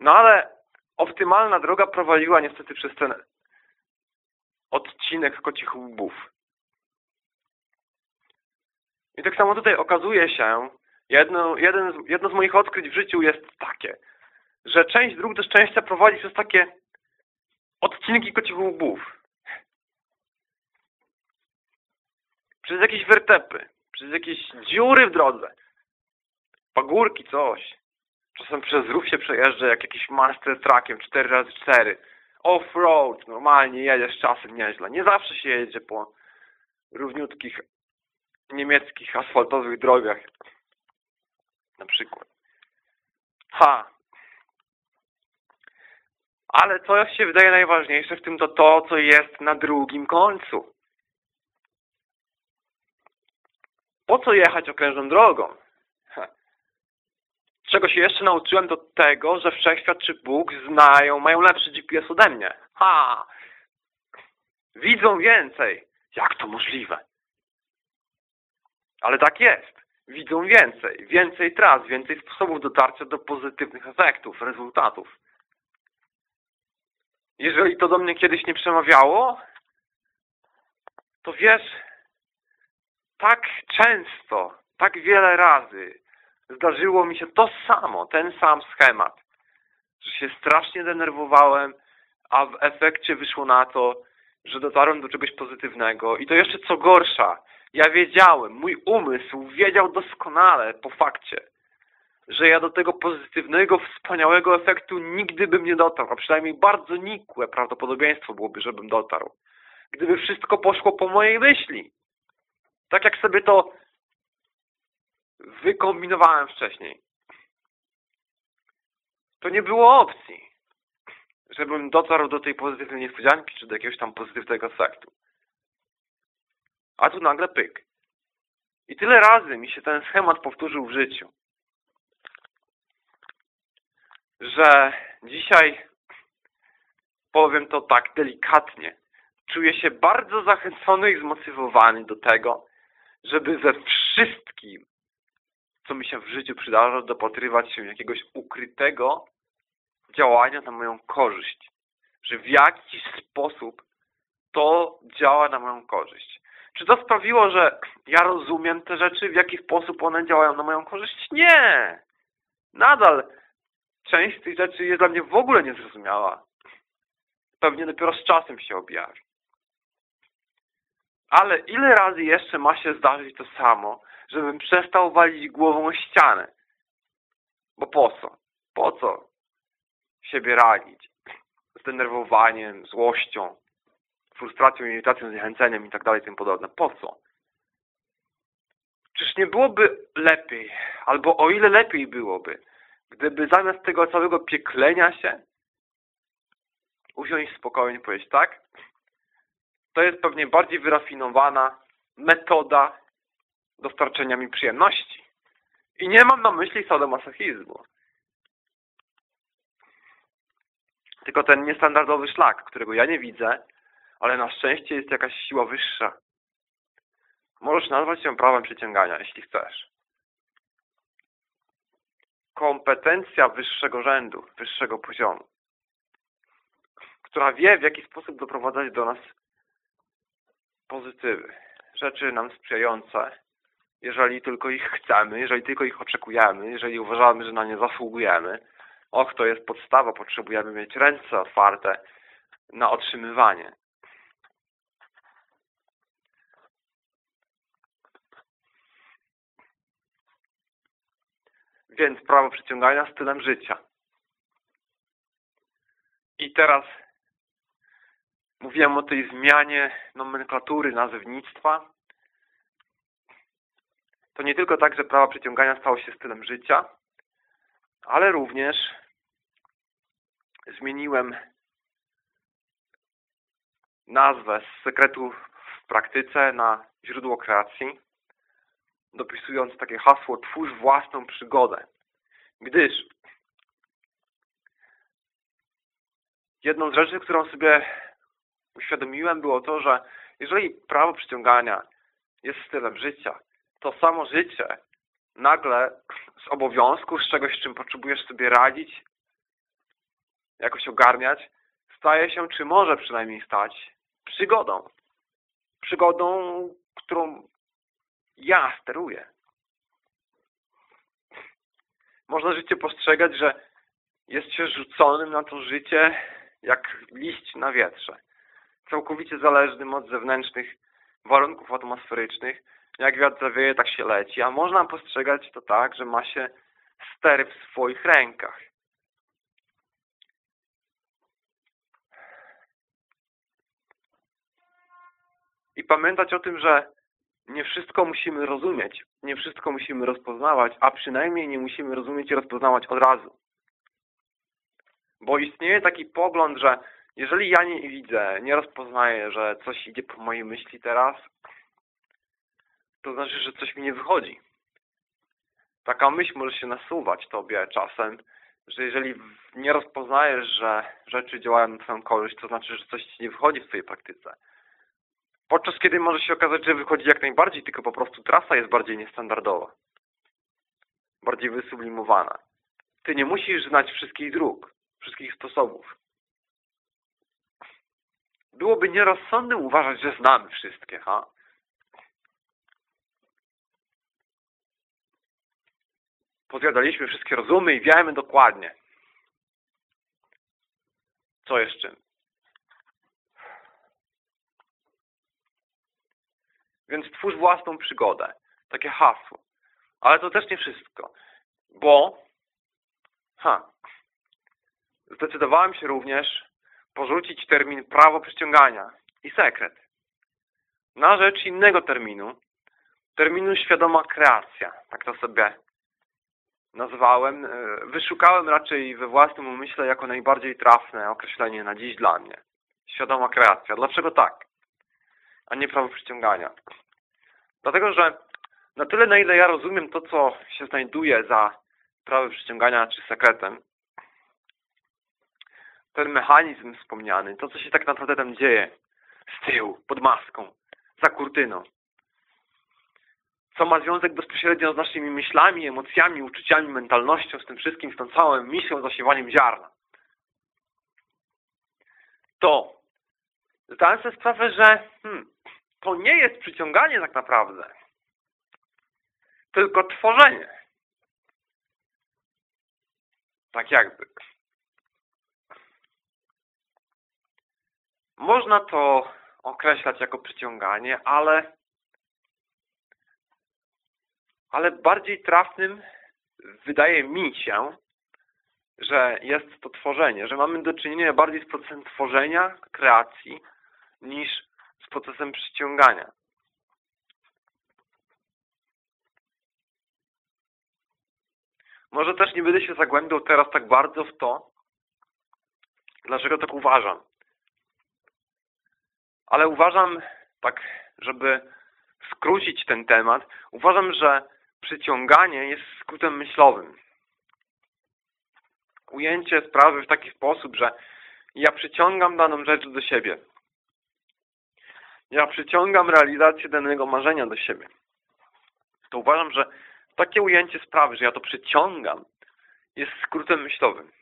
No ale optymalna droga prowadziła niestety przez ten odcinek kocich łbów. I tak samo tutaj okazuje się, jedno, jeden z, jedno z moich odkryć w życiu jest takie, że część dróg do szczęścia prowadzi przez takie odcinki kocich łbów. Przez jakieś wertepy, przez jakieś dziury w drodze, pagórki, coś. Czasem przez rów się przejeżdża jak jakiś master trackiem 4x4. Off-road, normalnie jedziesz czasem nieźle. Nie zawsze się jedzie po równiutkich niemieckich asfaltowych drogach. Na przykład. Ha! Ale co się wydaje najważniejsze w tym, to to, co jest na drugim końcu. Po co jechać okrężną drogą? Czego się jeszcze nauczyłem, to tego, że Wszechświat czy Bóg znają, mają lepszy GPS ode mnie. Ha! Widzą więcej. Jak to możliwe? Ale tak jest. Widzą więcej. Więcej tras, więcej sposobów dotarcia do pozytywnych efektów, rezultatów. Jeżeli to do mnie kiedyś nie przemawiało, to wiesz, tak często, tak wiele razy zdarzyło mi się to samo, ten sam schemat, że się strasznie denerwowałem, a w efekcie wyszło na to, że dotarłem do czegoś pozytywnego i to jeszcze co gorsza, ja wiedziałem, mój umysł wiedział doskonale po fakcie, że ja do tego pozytywnego, wspaniałego efektu nigdy bym nie dotarł, a przynajmniej bardzo nikłe prawdopodobieństwo byłoby, żebym dotarł. Gdyby wszystko poszło po mojej myśli. Tak jak sobie to wykombinowałem wcześniej. To nie było opcji, żebym dotarł do tej pozytywnej niespodzianki, czy do jakiegoś tam pozytywnego efektu. A tu nagle pyk. I tyle razy mi się ten schemat powtórzył w życiu, że dzisiaj, powiem to tak delikatnie, czuję się bardzo zachęcony i zmotywowany do tego, żeby ze wszystkim, co mi się w życiu przydarza, dopatrywać się jakiegoś ukrytego działania na moją korzyść. Że w jakiś sposób to działa na moją korzyść. Czy to sprawiło, że ja rozumiem te rzeczy, w jaki sposób one działają na moją korzyść? Nie! Nadal część tych rzeczy jest dla mnie w ogóle niezrozumiała. Pewnie dopiero z czasem się objawi. Ale ile razy jeszcze ma się zdarzyć to samo, żebym przestał walić głową o ścianę? Bo po co? Po co siebie ranić? Zdenerwowaniem, złością, frustracją, irytacją, zniechęceniem i tak dalej, tym podobne. Po co? Czyż nie byłoby lepiej, albo o ile lepiej byłoby, gdyby zamiast tego całego pieklenia się usiąść spokojnie i powiedzieć tak, to jest pewnie bardziej wyrafinowana metoda dostarczenia mi przyjemności. I nie mam na myśli sadomasochizmu. Tylko ten niestandardowy szlak, którego ja nie widzę, ale na szczęście jest jakaś siła wyższa. Możesz nazwać ją prawem przyciągania, jeśli chcesz. Kompetencja wyższego rzędu, wyższego poziomu, która wie, w jaki sposób doprowadzać do nas pozytywy, rzeczy nam sprzyjające, jeżeli tylko ich chcemy, jeżeli tylko ich oczekujemy, jeżeli uważamy, że na nie zasługujemy. Och, to jest podstawa, potrzebujemy mieć ręce otwarte na otrzymywanie. Więc prawo przyciągania stylem życia. I teraz mówiłem o tej zmianie nomenklatury nazewnictwa. To nie tylko tak, że prawo przyciągania stało się stylem życia, ale również zmieniłem nazwę z sekretu w praktyce na źródło kreacji dopisując takie hasło Twórz własną przygodę. Gdyż jedną z rzeczy, którą sobie uświadomiłem było to, że jeżeli prawo przyciągania jest stylem życia, to samo życie nagle z obowiązku, z czegoś, z czym potrzebujesz sobie radzić, jakoś ogarniać, staje się, czy może przynajmniej stać, przygodą. Przygodą, którą ja steruję. Można życie postrzegać, że jest się rzuconym na to życie jak liść na wietrze. Całkowicie zależnym od zewnętrznych warunków atmosferycznych. Jak wiatr zawieje, tak się leci. A można postrzegać to tak, że ma się stery w swoich rękach. I pamiętać o tym, że nie wszystko musimy rozumieć, nie wszystko musimy rozpoznawać, a przynajmniej nie musimy rozumieć i rozpoznawać od razu. Bo istnieje taki pogląd, że jeżeli ja nie widzę, nie rozpoznaję, że coś idzie po mojej myśli teraz, to znaczy, że coś mi nie wychodzi. Taka myśl może się nasuwać tobie czasem, że jeżeli nie rozpoznajesz, że rzeczy działają na twoją korzyść, to znaczy, że coś ci nie wychodzi w twojej praktyce. Podczas kiedy może się okazać, że wychodzi jak najbardziej, tylko po prostu trasa jest bardziej niestandardowa. Bardziej wysublimowana. Ty nie musisz znać wszystkich dróg, wszystkich sposobów. Byłoby nierozsądnym uważać, że znamy wszystkie, ha? Pozjadaliśmy wszystkie rozumy i wiemy dokładnie. Co jeszcze? Więc twórz własną przygodę. Takie hasło. Ale to też nie wszystko. Bo ha, zdecydowałem się również porzucić termin prawo przyciągania i sekret na rzecz innego terminu, terminu świadoma kreacja. Tak to sobie nazwałem. E, wyszukałem raczej we własnym umyśle jako najbardziej trafne określenie na dziś dla mnie. Świadoma kreacja. Dlaczego tak? A nie prawo przyciągania. Dlatego, że na tyle, na ile ja rozumiem to, co się znajduje za prawem przyciągania czy sekretem, ten mechanizm wspomniany, to, co się tak naprawdę tam dzieje z tyłu, pod maską, za kurtyną, co ma związek bezpośrednio z naszymi myślami, emocjami, uczuciami, mentalnością, z tym wszystkim, z tą całą misją zasiewaniem ziarna. To zdałem sobie sprawę, że hmm, to nie jest przyciąganie tak naprawdę, tylko tworzenie. Tak jakby. Można to określać jako przyciąganie, ale ale bardziej trafnym wydaje mi się, że jest to tworzenie, że mamy do czynienia bardziej z procesem tworzenia, kreacji, niż z procesem przyciągania. Może też nie będę się zagłębiał teraz tak bardzo w to, dlaczego tak uważam. Ale uważam, tak, żeby skrócić ten temat, uważam, że przyciąganie jest skrótem myślowym. Ujęcie sprawy w taki sposób, że ja przyciągam daną rzecz do siebie. Ja przyciągam realizację danego marzenia do siebie. To uważam, że takie ujęcie sprawy, że ja to przyciągam, jest skrótem myślowym.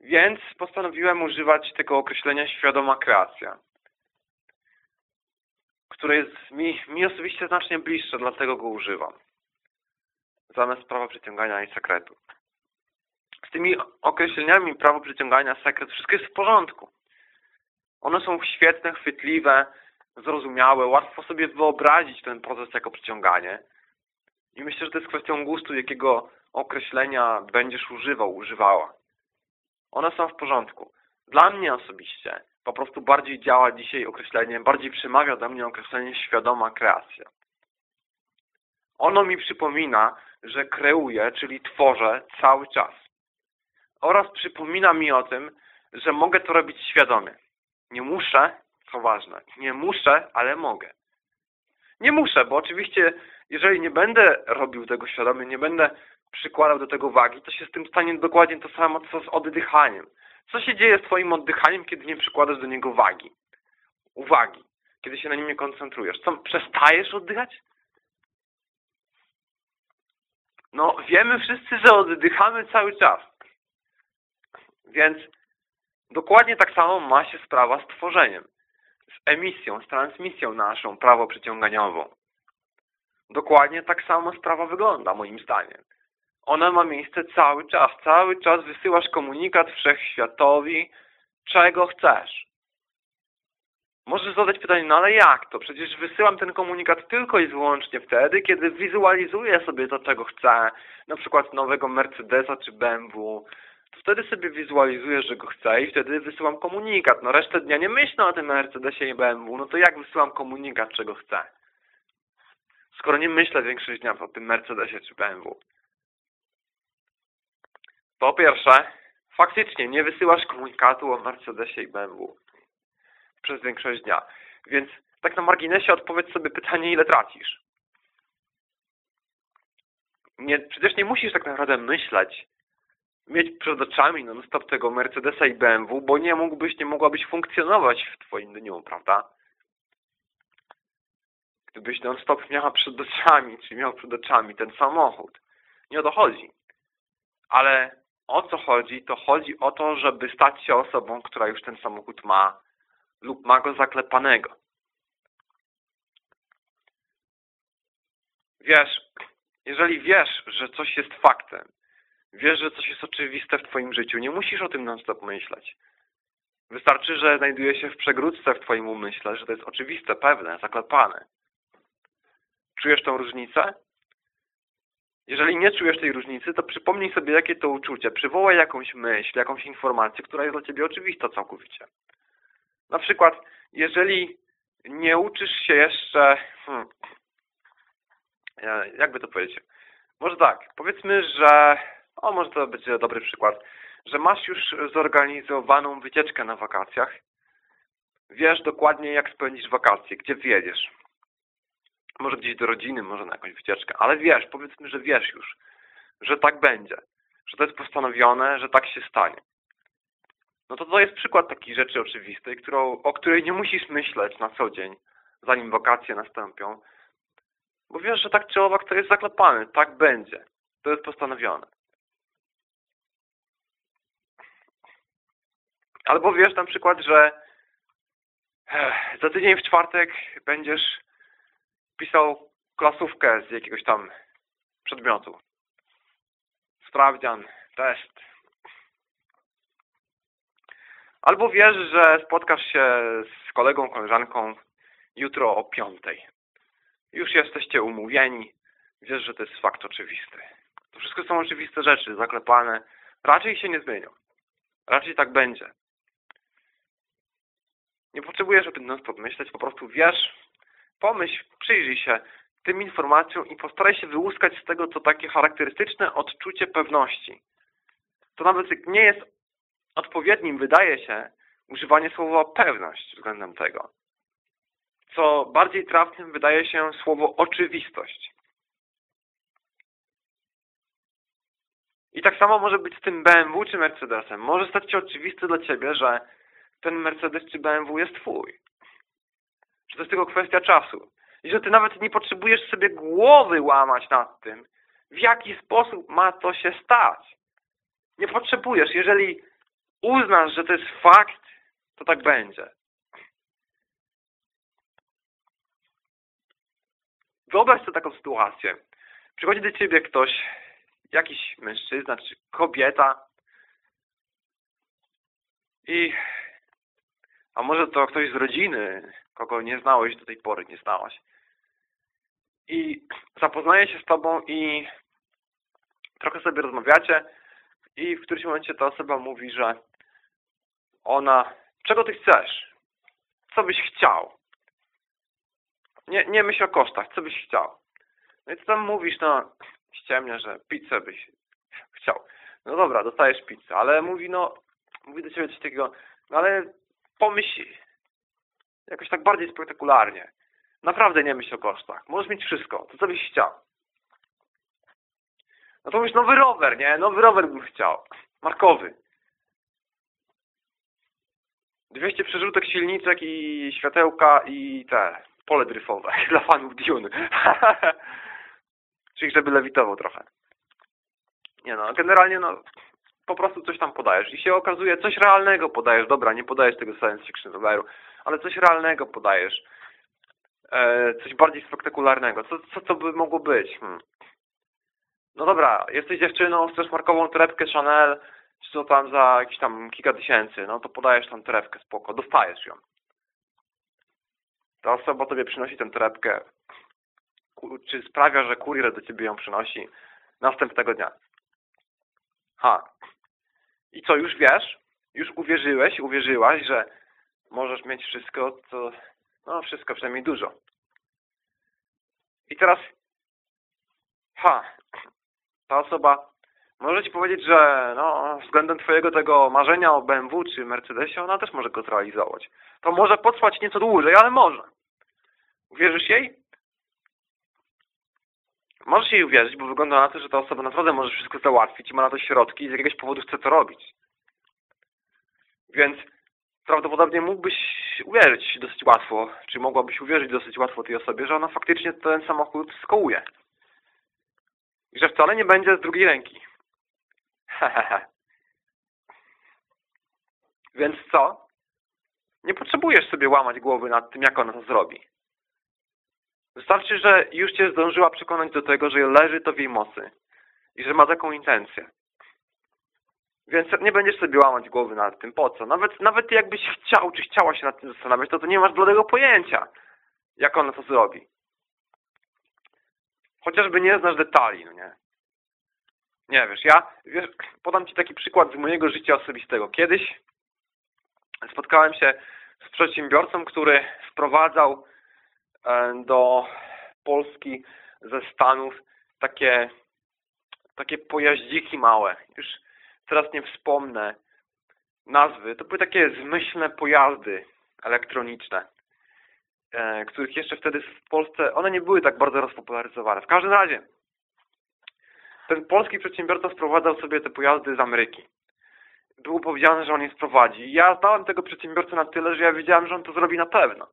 Więc postanowiłem używać tego określenia świadoma kreacja które jest mi, mi osobiście znacznie bliższe, dlatego go używam. Zamiast prawa przyciągania i sekretu. Z tymi określeniami prawo przyciągania, sekret, wszystko jest w porządku. One są świetne, chwytliwe, zrozumiałe, łatwo sobie wyobrazić ten proces jako przyciąganie. I myślę, że to jest kwestią gustu, jakiego określenia będziesz używał, używała. One są w porządku. Dla mnie osobiście po prostu bardziej działa dzisiaj określenie, bardziej przemawia do mnie określenie świadoma kreacja. Ono mi przypomina, że kreuję, czyli tworzę cały czas. Oraz przypomina mi o tym, że mogę to robić świadomie. Nie muszę, co ważne, nie muszę, ale mogę. Nie muszę, bo oczywiście jeżeli nie będę robił tego świadomie, nie będę przykładał do tego wagi, to się z tym stanie dokładnie to samo, co z oddychaniem. Co się dzieje z Twoim oddychaniem, kiedy nie przykładasz do niego wagi? Uwagi. Kiedy się na nim nie koncentrujesz. Co, przestajesz oddychać? No, wiemy wszyscy, że oddychamy cały czas. Więc Dokładnie tak samo ma się sprawa z tworzeniem, z emisją, z transmisją naszą prawo przyciąganiową. Dokładnie tak samo sprawa wygląda, moim zdaniem. Ona ma miejsce cały czas. Cały czas wysyłasz komunikat wszechświatowi, czego chcesz. Możesz zadać pytanie, no ale jak to? Przecież wysyłam ten komunikat tylko i wyłącznie wtedy, kiedy wizualizuję sobie to, czego chcę, na przykład nowego Mercedesa czy BMW, to wtedy sobie wizualizuję, że go chcę i wtedy wysyłam komunikat. No resztę dnia nie myślę o tym Mercedesie i BMW, no to jak wysyłam komunikat, czego chcę? Skoro nie myślę większość dnia o tym Mercedesie czy BMW. Po pierwsze, faktycznie nie wysyłasz komunikatu o Mercedesie i BMW przez większość dnia. Więc tak na marginesie odpowiedz sobie pytanie, ile tracisz. Nie, przecież nie musisz tak naprawdę myśleć, mieć przed oczami non-stop tego Mercedesa i BMW, bo nie mógłbyś, nie mogłabyś funkcjonować w Twoim dniu, prawda? Gdybyś non-stop miała przed oczami, czy miał przed oczami ten samochód. Nie o to chodzi. Ale o co chodzi? To chodzi o to, żeby stać się osobą, która już ten samochód ma lub ma go zaklepanego. Wiesz, jeżeli wiesz, że coś jest faktem, wiesz, że coś jest oczywiste w Twoim życiu, nie musisz o tym non-stop myśleć. Wystarczy, że znajduje się w przegródce w Twoim umyśle, że to jest oczywiste, pewne, zaklepane. Czujesz tą różnicę? Jeżeli nie czujesz tej różnicy, to przypomnij sobie, jakie to uczucie. Przywołaj jakąś myśl, jakąś informację, która jest dla Ciebie oczywista całkowicie. Na przykład, jeżeli nie uczysz się jeszcze... Hmm, jakby to powiedzieć? Może tak, powiedzmy, że... O, może to będzie dobry przykład. Że masz już zorganizowaną wycieczkę na wakacjach. Wiesz dokładnie, jak spędzisz wakacje, gdzie wjedziesz może gdzieś do rodziny, może na jakąś wycieczkę, ale wiesz, powiedzmy, że wiesz już, że tak będzie, że to jest postanowione, że tak się stanie. No to to jest przykład takiej rzeczy oczywistej, którą, o której nie musisz myśleć na co dzień, zanim wakacje nastąpią, bo wiesz, że tak czy owak to jest zaklepane, tak będzie, to jest postanowione. Albo wiesz na przykład, że za tydzień w czwartek będziesz pisał klasówkę z jakiegoś tam przedmiotu. Sprawdzian, test. Albo wiesz, że spotkasz się z kolegą, koleżanką jutro o piątej. Już jesteście umówieni. Wiesz, że to jest fakt oczywisty. To wszystko są oczywiste rzeczy, zaklepane. Raczej się nie zmienią. Raczej tak będzie. Nie potrzebujesz o tym non-stop myśleć, po prostu wiesz, pomyśl, przyjrzyj się tym informacjom i postaraj się wyłuskać z tego to takie charakterystyczne odczucie pewności. To nawet nie jest odpowiednim, wydaje się, używanie słowa pewność względem tego. Co bardziej trafnym wydaje się słowo oczywistość. I tak samo może być z tym BMW czy Mercedesem. Może stać się oczywiste dla Ciebie, że ten Mercedes czy BMW jest Twój to jest tylko kwestia czasu. I że ty nawet nie potrzebujesz sobie głowy łamać nad tym, w jaki sposób ma to się stać. Nie potrzebujesz. Jeżeli uznasz, że to jest fakt, to tak będzie. Wyobraź sobie taką sytuację. Przychodzi do ciebie ktoś, jakiś mężczyzna czy kobieta i a może to ktoś z rodziny, kogo nie znałeś do tej pory, nie znałaś. I zapoznaje się z tobą i trochę sobie rozmawiacie i w którymś momencie ta osoba mówi, że ona, czego ty chcesz? Co byś chciał? Nie, nie myśl o kosztach, co byś chciał? No i ty tam mówisz, no ściemnia, że pizzę byś chciał. No dobra, dostajesz pizzę, ale mówi, no, mówi do ciebie coś takiego, no ale pomyśl jakoś tak bardziej spektakularnie. Naprawdę nie myśl o kosztach. Możesz mieć wszystko. To co byś chciał? No to mówisz nowy rower, nie? Nowy rower bym chciał. Markowy. 200 przerzutek silniczek i światełka i te pole dryfowe <laughs> dla fanów Dune. <laughs> Czyli żeby lewitował trochę. Nie no, generalnie no po prostu coś tam podajesz i się okazuje, coś realnego podajesz, dobra, nie podajesz tego science fiction roweru, ale coś realnego podajesz, e, coś bardziej spektakularnego, co, co to by mogło być? Hmm. No dobra, jesteś dziewczyną, chcesz markową torebkę Chanel, czy to tam za jakieś tam kilka tysięcy, no to podajesz tam torebkę, spoko, dostajesz ją. Ta osoba tobie przynosi tę torebkę, czy sprawia, że kurier do ciebie ją przynosi następnego dnia. Ha. I co, już wiesz? Już uwierzyłeś, uwierzyłaś, że możesz mieć wszystko, co... No, wszystko, przynajmniej dużo. I teraz... Ha. Ta osoba może Ci powiedzieć, że no, względem Twojego tego marzenia o BMW czy Mercedesie, ona też może go zrealizować. To może potrwać nieco dłużej, ale może. Uwierzysz jej? Możesz jej uwierzyć, bo wygląda na to, że ta osoba naprawdę może wszystko załatwić i ma na to środki i z jakiegoś powodu chce to robić. Więc prawdopodobnie mógłbyś uwierzyć dosyć łatwo, czy mogłabyś uwierzyć dosyć łatwo tej osobie, że ona faktycznie ten samochód skołuje. I że wcale nie będzie z drugiej ręki. <laughs> Więc co? Nie potrzebujesz sobie łamać głowy nad tym, jak ona to zrobi. Wystarczy, że już Cię zdążyła przekonać do tego, że leży to w jej mocy i że ma taką intencję. Więc nie będziesz sobie łamać głowy nad tym, po co? Nawet, nawet jakbyś chciał, czy chciała się nad tym zastanawiać, to, to nie masz bladego pojęcia, jak ona to zrobi. Chociażby nie znasz detali, no nie? Nie, wiesz, ja wiesz, podam Ci taki przykład z mojego życia osobistego. Kiedyś spotkałem się z przedsiębiorcą, który wprowadzał e, do Polski ze Stanów takie, takie pojaździki małe. Już teraz nie wspomnę nazwy. To były takie zmyślne pojazdy elektroniczne, e, których jeszcze wtedy w Polsce, one nie były tak bardzo rozpopularyzowane. W każdym razie ten polski przedsiębiorca sprowadzał sobie te pojazdy z Ameryki. Było powiedziane, że on je sprowadzi. ja znałem tego przedsiębiorcę na tyle, że ja wiedziałem, że on to zrobi na pewno.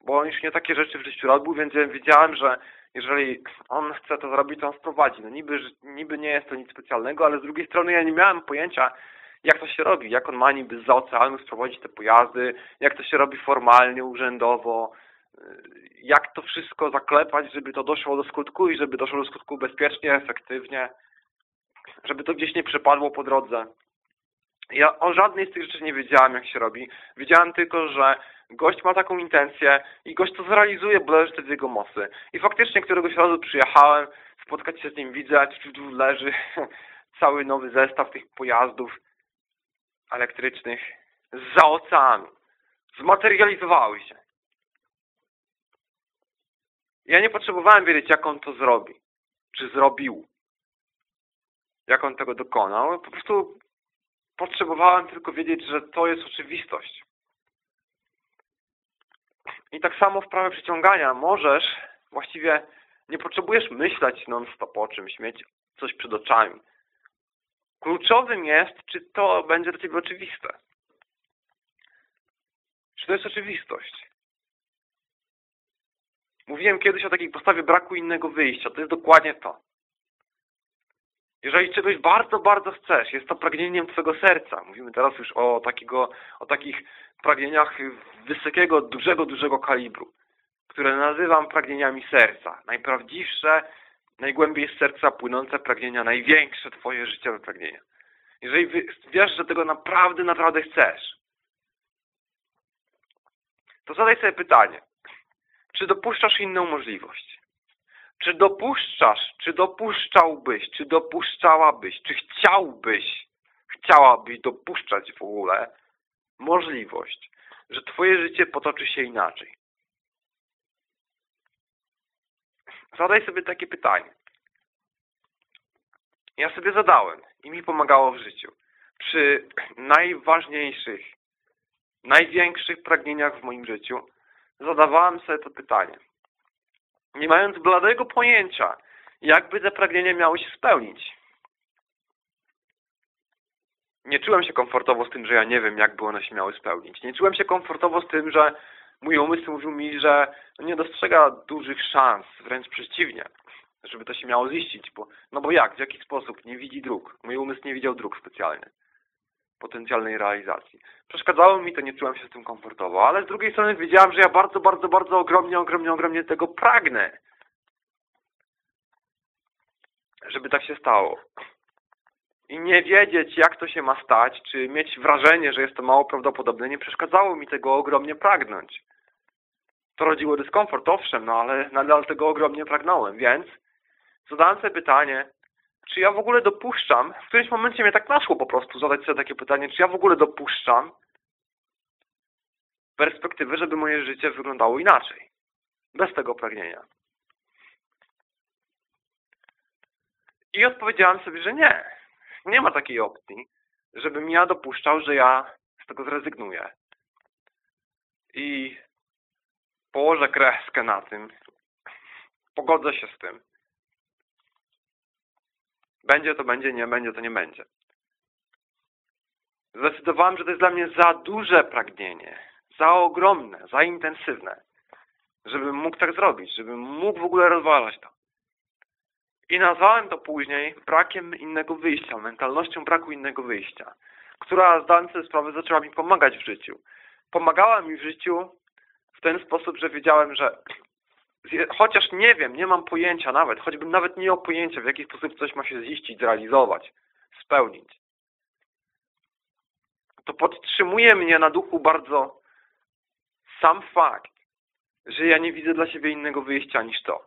Bo on już nie takie rzeczy w życiu robił, więc ja wiedziałem, że jeżeli on chce to zrobić, to on sprowadzi. No niby, niby nie jest to nic specjalnego, ale z drugiej strony ja nie miałem pojęcia, jak to się robi, jak on ma niby z oceanu sprowadzić te pojazdy, jak to się robi formalnie, urzędowo, jak to wszystko zaklepać, żeby to doszło do skutku i żeby doszło do skutku bezpiecznie, efektywnie, żeby to gdzieś nie przepadło po drodze. Ja o żadnej z tych rzeczy nie wiedziałem, jak się robi. Wiedziałem tylko, że gość ma taką intencję i gość to zrealizuje, bo leży wtedy jego mocy. I faktycznie któregoś razu przyjechałem, spotkać się z nim, widzę, tu leży <laughs> cały nowy zestaw tych pojazdów elektrycznych za oceanu. Zmaterializowały się. Ja nie potrzebowałem wiedzieć, jak on to zrobi. Czy zrobił. Jak on tego dokonał. Po prostu potrzebowałem tylko wiedzieć, że to jest oczywistość. I tak samo w prawie przyciągania możesz, właściwie nie potrzebujesz myśleć non-stop o czymś, mieć coś przed oczami. Kluczowym jest, czy to będzie dla Ciebie oczywiste. Czy to jest oczywistość. Mówiłem kiedyś o takiej postawie braku innego wyjścia. To jest dokładnie to. Jeżeli czegoś bardzo, bardzo chcesz, jest to pragnieniem Twojego serca. Mówimy teraz już o, takiego, o takich pragnieniach wysokiego, dużego, dużego kalibru, które nazywam pragnieniami serca. Najprawdziwsze, najgłębiej z serca płynące pragnienia, największe Twoje życiowe pragnienia. Jeżeli wiesz, że tego naprawdę, naprawdę chcesz, to zadaj sobie pytanie, czy dopuszczasz inną możliwość? Czy dopuszczasz, czy dopuszczałbyś, czy dopuszczałabyś, czy chciałbyś, chciałabyś dopuszczać w ogóle możliwość, że Twoje życie potoczy się inaczej? Zadaj sobie takie pytanie. Ja sobie zadałem i mi pomagało w życiu. Przy najważniejszych, największych pragnieniach w moim życiu zadawałem sobie to pytanie. Nie mając bladego pojęcia, jakby te pragnienia miały się spełnić. Nie czułem się komfortowo z tym, że ja nie wiem, jakby one się miały spełnić. Nie czułem się komfortowo z tym, że mój umysł mówił mi, że nie dostrzega dużych szans, wręcz przeciwnie. żeby to się miało ziścić, bo, no bo jak, w jaki sposób, nie widzi dróg. Mój umysł nie widział dróg specjalnie potencjalnej realizacji. Przeszkadzało mi to, nie czułem się z tym komfortowo, ale z drugiej strony wiedziałem, że ja bardzo, bardzo, bardzo ogromnie, ogromnie, ogromnie tego pragnę. Żeby tak się stało. I nie wiedzieć, jak to się ma stać, czy mieć wrażenie, że jest to mało prawdopodobne, nie przeszkadzało mi tego ogromnie pragnąć. To rodziło dyskomfort, owszem, no ale nadal tego ogromnie pragnąłem, więc zadałem sobie pytanie, czy ja w ogóle dopuszczam, w którymś momencie mnie tak naszło po prostu zadać sobie takie pytanie, czy ja w ogóle dopuszczam perspektywy, żeby moje życie wyglądało inaczej. Bez tego pragnienia. I odpowiedziałem sobie, że nie. Nie ma takiej opcji, żebym ja dopuszczał, że ja z tego zrezygnuję. I położę kreskę na tym. Pogodzę się z tym. Będzie to będzie, nie będzie to nie będzie. Zdecydowałem, że to jest dla mnie za duże pragnienie, za ogromne, za intensywne, żebym mógł tak zrobić, żebym mógł w ogóle rozwalać to. I nazwałem to później brakiem innego wyjścia, mentalnością braku innego wyjścia, która zdałem sobie sprawę zaczęła mi pomagać w życiu. Pomagała mi w życiu w ten sposób, że wiedziałem, że chociaż nie wiem, nie mam pojęcia nawet, choćbym nawet nie miał pojęcia, w jaki sposób coś ma się ziścić, zrealizować, spełnić, to podtrzymuje mnie na duchu bardzo sam fakt, że ja nie widzę dla siebie innego wyjścia niż to.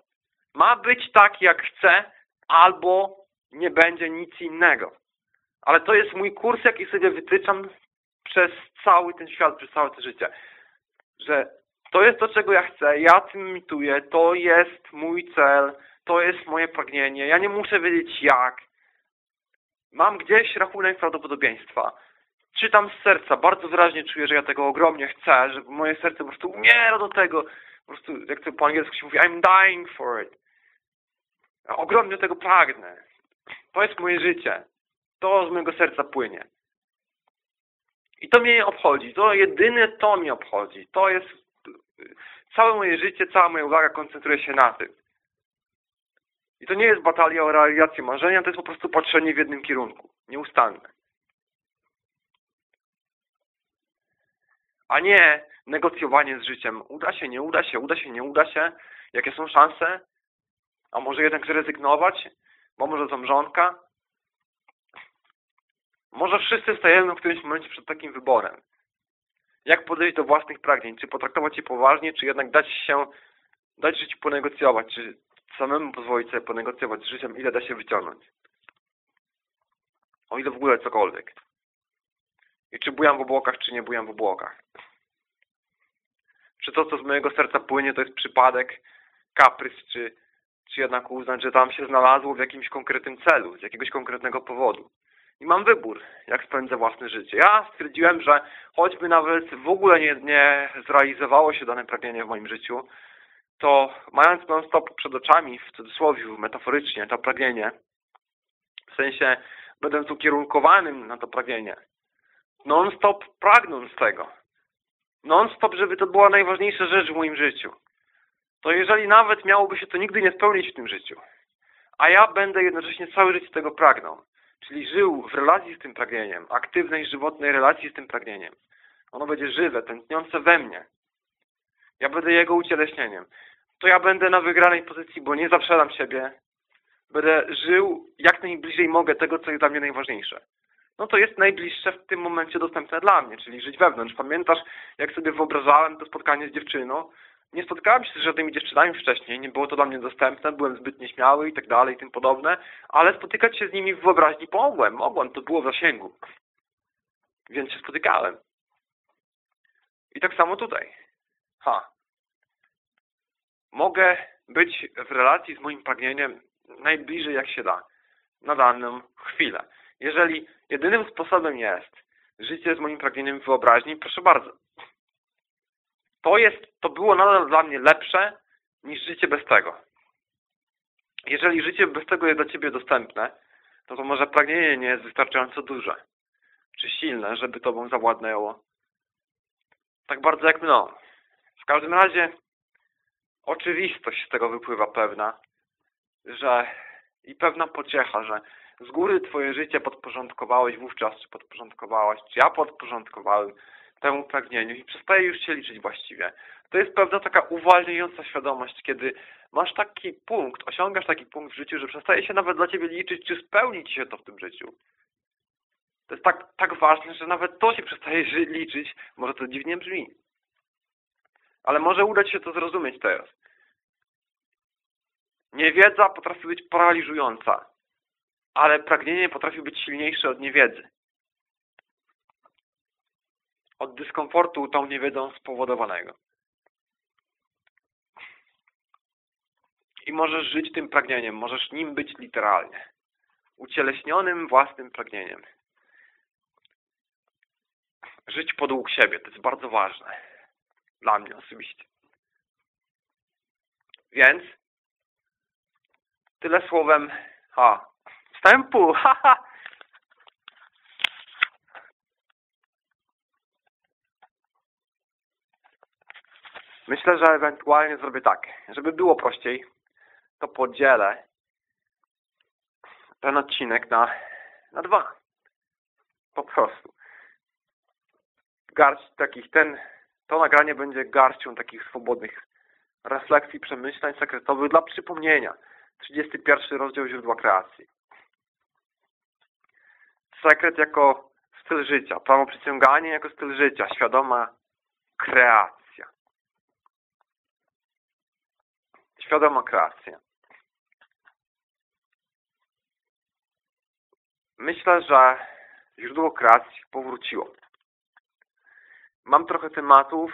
Ma być tak, jak chcę, albo nie będzie nic innego. Ale to jest mój kurs, jaki sobie wytyczam przez cały ten świat, przez całe to życie. Że to jest to, czego ja chcę, ja tym mituję, to jest mój cel, to jest moje pragnienie, ja nie muszę wiedzieć jak. Mam gdzieś rachunek prawdopodobieństwa. Czytam z serca, bardzo wyraźnie czuję, że ja tego ogromnie chcę, że moje serce po prostu umiera do tego. Po prostu, jak to po angielsku się mówi, I'm dying for it. Ja ogromnie tego pragnę. To jest moje życie. To z mojego serca płynie. I to mnie obchodzi. To jedyne to mnie obchodzi. To jest całe moje życie, cała moja uwaga koncentruje się na tym. I to nie jest batalia o realizację marzenia, to jest po prostu patrzenie w jednym kierunku. Nieustanne. A nie negocjowanie z życiem. Uda się, nie uda się, uda się, nie uda się. Jakie są szanse? A może jednak zrezygnować? Bo może zamrzonka? Może wszyscy stajemy w którymś momencie przed takim wyborem. Jak podejść do własnych pragnień? Czy potraktować je poważnie, czy jednak dać się, dać życiu ponegocjować? Czy samemu pozwolić sobie ponegocjować z życiem, ile da się wyciągnąć? O ile w ogóle cokolwiek. I czy bujam w obłokach, czy nie bujam w obłokach. Czy to, co z mojego serca płynie, to jest przypadek, kaprys, czy, czy jednak uznać, że tam się znalazło w jakimś konkretnym celu, z jakiegoś konkretnego powodu i mam wybór, jak spędzę własne życie. Ja stwierdziłem, że choćby nawet w ogóle nie, nie zrealizowało się dane pragnienie w moim życiu, to mając non-stop przed oczami, w cudzysłowie, metaforycznie, to pragnienie, w sensie będąc ukierunkowanym na to pragnienie, non-stop pragnąc tego, non-stop, żeby to była najważniejsza rzecz w moim życiu, to jeżeli nawet miałoby się to nigdy nie spełnić w tym życiu, a ja będę jednocześnie całe życie tego pragnął, czyli żył w relacji z tym pragnieniem, aktywnej, żywotnej relacji z tym pragnieniem. Ono będzie żywe, tętniące we mnie. Ja będę jego ucieleśnieniem. To ja będę na wygranej pozycji, bo nie zaprzedam siebie. Będę żył jak najbliżej mogę tego, co jest dla mnie najważniejsze. No to jest najbliższe w tym momencie dostępne dla mnie, czyli żyć wewnątrz. Pamiętasz, jak sobie wyobrażałem to spotkanie z dziewczyną, nie spotkałem się z żadnymi dziewczynami wcześniej, nie było to dla mnie dostępne, byłem zbyt nieśmiały i tak dalej tym podobne, ale spotykać się z nimi w wyobraźni pomogłem, mogłem, to było w zasięgu. Więc się spotykałem. I tak samo tutaj. Ha. Mogę być w relacji z moim pragnieniem najbliżej jak się da, na daną chwilę. Jeżeli jedynym sposobem jest życie z moim pragnieniem wyobraźni, proszę bardzo, to, jest, to było nadal dla mnie lepsze niż życie bez tego. Jeżeli życie bez tego jest dla Ciebie dostępne, to to może pragnienie nie jest wystarczająco duże, czy silne, żeby Tobą zawładnęło. Tak bardzo jak mną. W każdym razie oczywistość z tego wypływa pewna, że i pewna pociecha, że z góry twoje życie podporządkowałeś wówczas, czy podporządkowałaś, czy ja podporządkowałem temu pragnieniu i przestaje już się liczyć właściwie. To jest pewna taka uwalniająca świadomość, kiedy masz taki punkt, osiągasz taki punkt w życiu, że przestaje się nawet dla ciebie liczyć, czy spełni ci się to w tym życiu. To jest tak, tak ważne, że nawet to się przestaje liczyć. Może to dziwnie brzmi. Ale może uda się to zrozumieć teraz. Niewiedza potrafi być paraliżująca, ale pragnienie potrafi być silniejsze od niewiedzy. Od dyskomfortu tą niewiedzą spowodowanego. I możesz żyć tym pragnieniem, możesz nim być literalnie. Ucieleśnionym własnym pragnieniem. Żyć podług siebie, to jest bardzo ważne. Dla mnie osobiście. Więc tyle słowem ha, wstępu. <laughs> Ha, Myślę, że ewentualnie zrobię tak. Żeby było prościej, to podzielę ten odcinek na, na dwa. Po prostu. Garść takich, ten, to nagranie będzie garścią takich swobodnych refleksji, przemyśleń sekretowych dla przypomnienia. 31 rozdział źródła kreacji. Sekret jako styl życia, prawo przyciąganie jako styl życia, świadoma kreacja. Świadoma kreacja. Myślę, że źródło kreacji powróciło. Mam trochę tematów,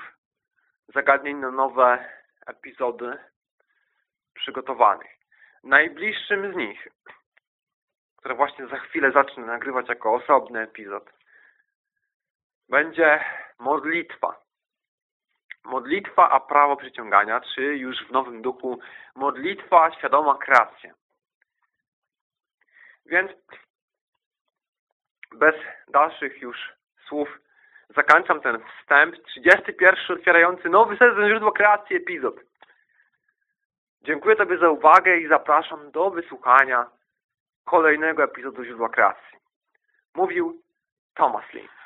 zagadnień na nowe epizody przygotowanych. Najbliższym z nich, które właśnie za chwilę zacznę nagrywać jako osobny epizod, będzie modlitwa. Modlitwa, a prawo przyciągania, czy już w nowym duchu modlitwa, świadoma kreacja. Więc bez dalszych już słów zakończam ten wstęp. 31 otwierający nowy sezon źródło kreacji epizod. Dziękuję Tobie za uwagę i zapraszam do wysłuchania kolejnego epizodu źródła kreacji. Mówił Thomas Lee.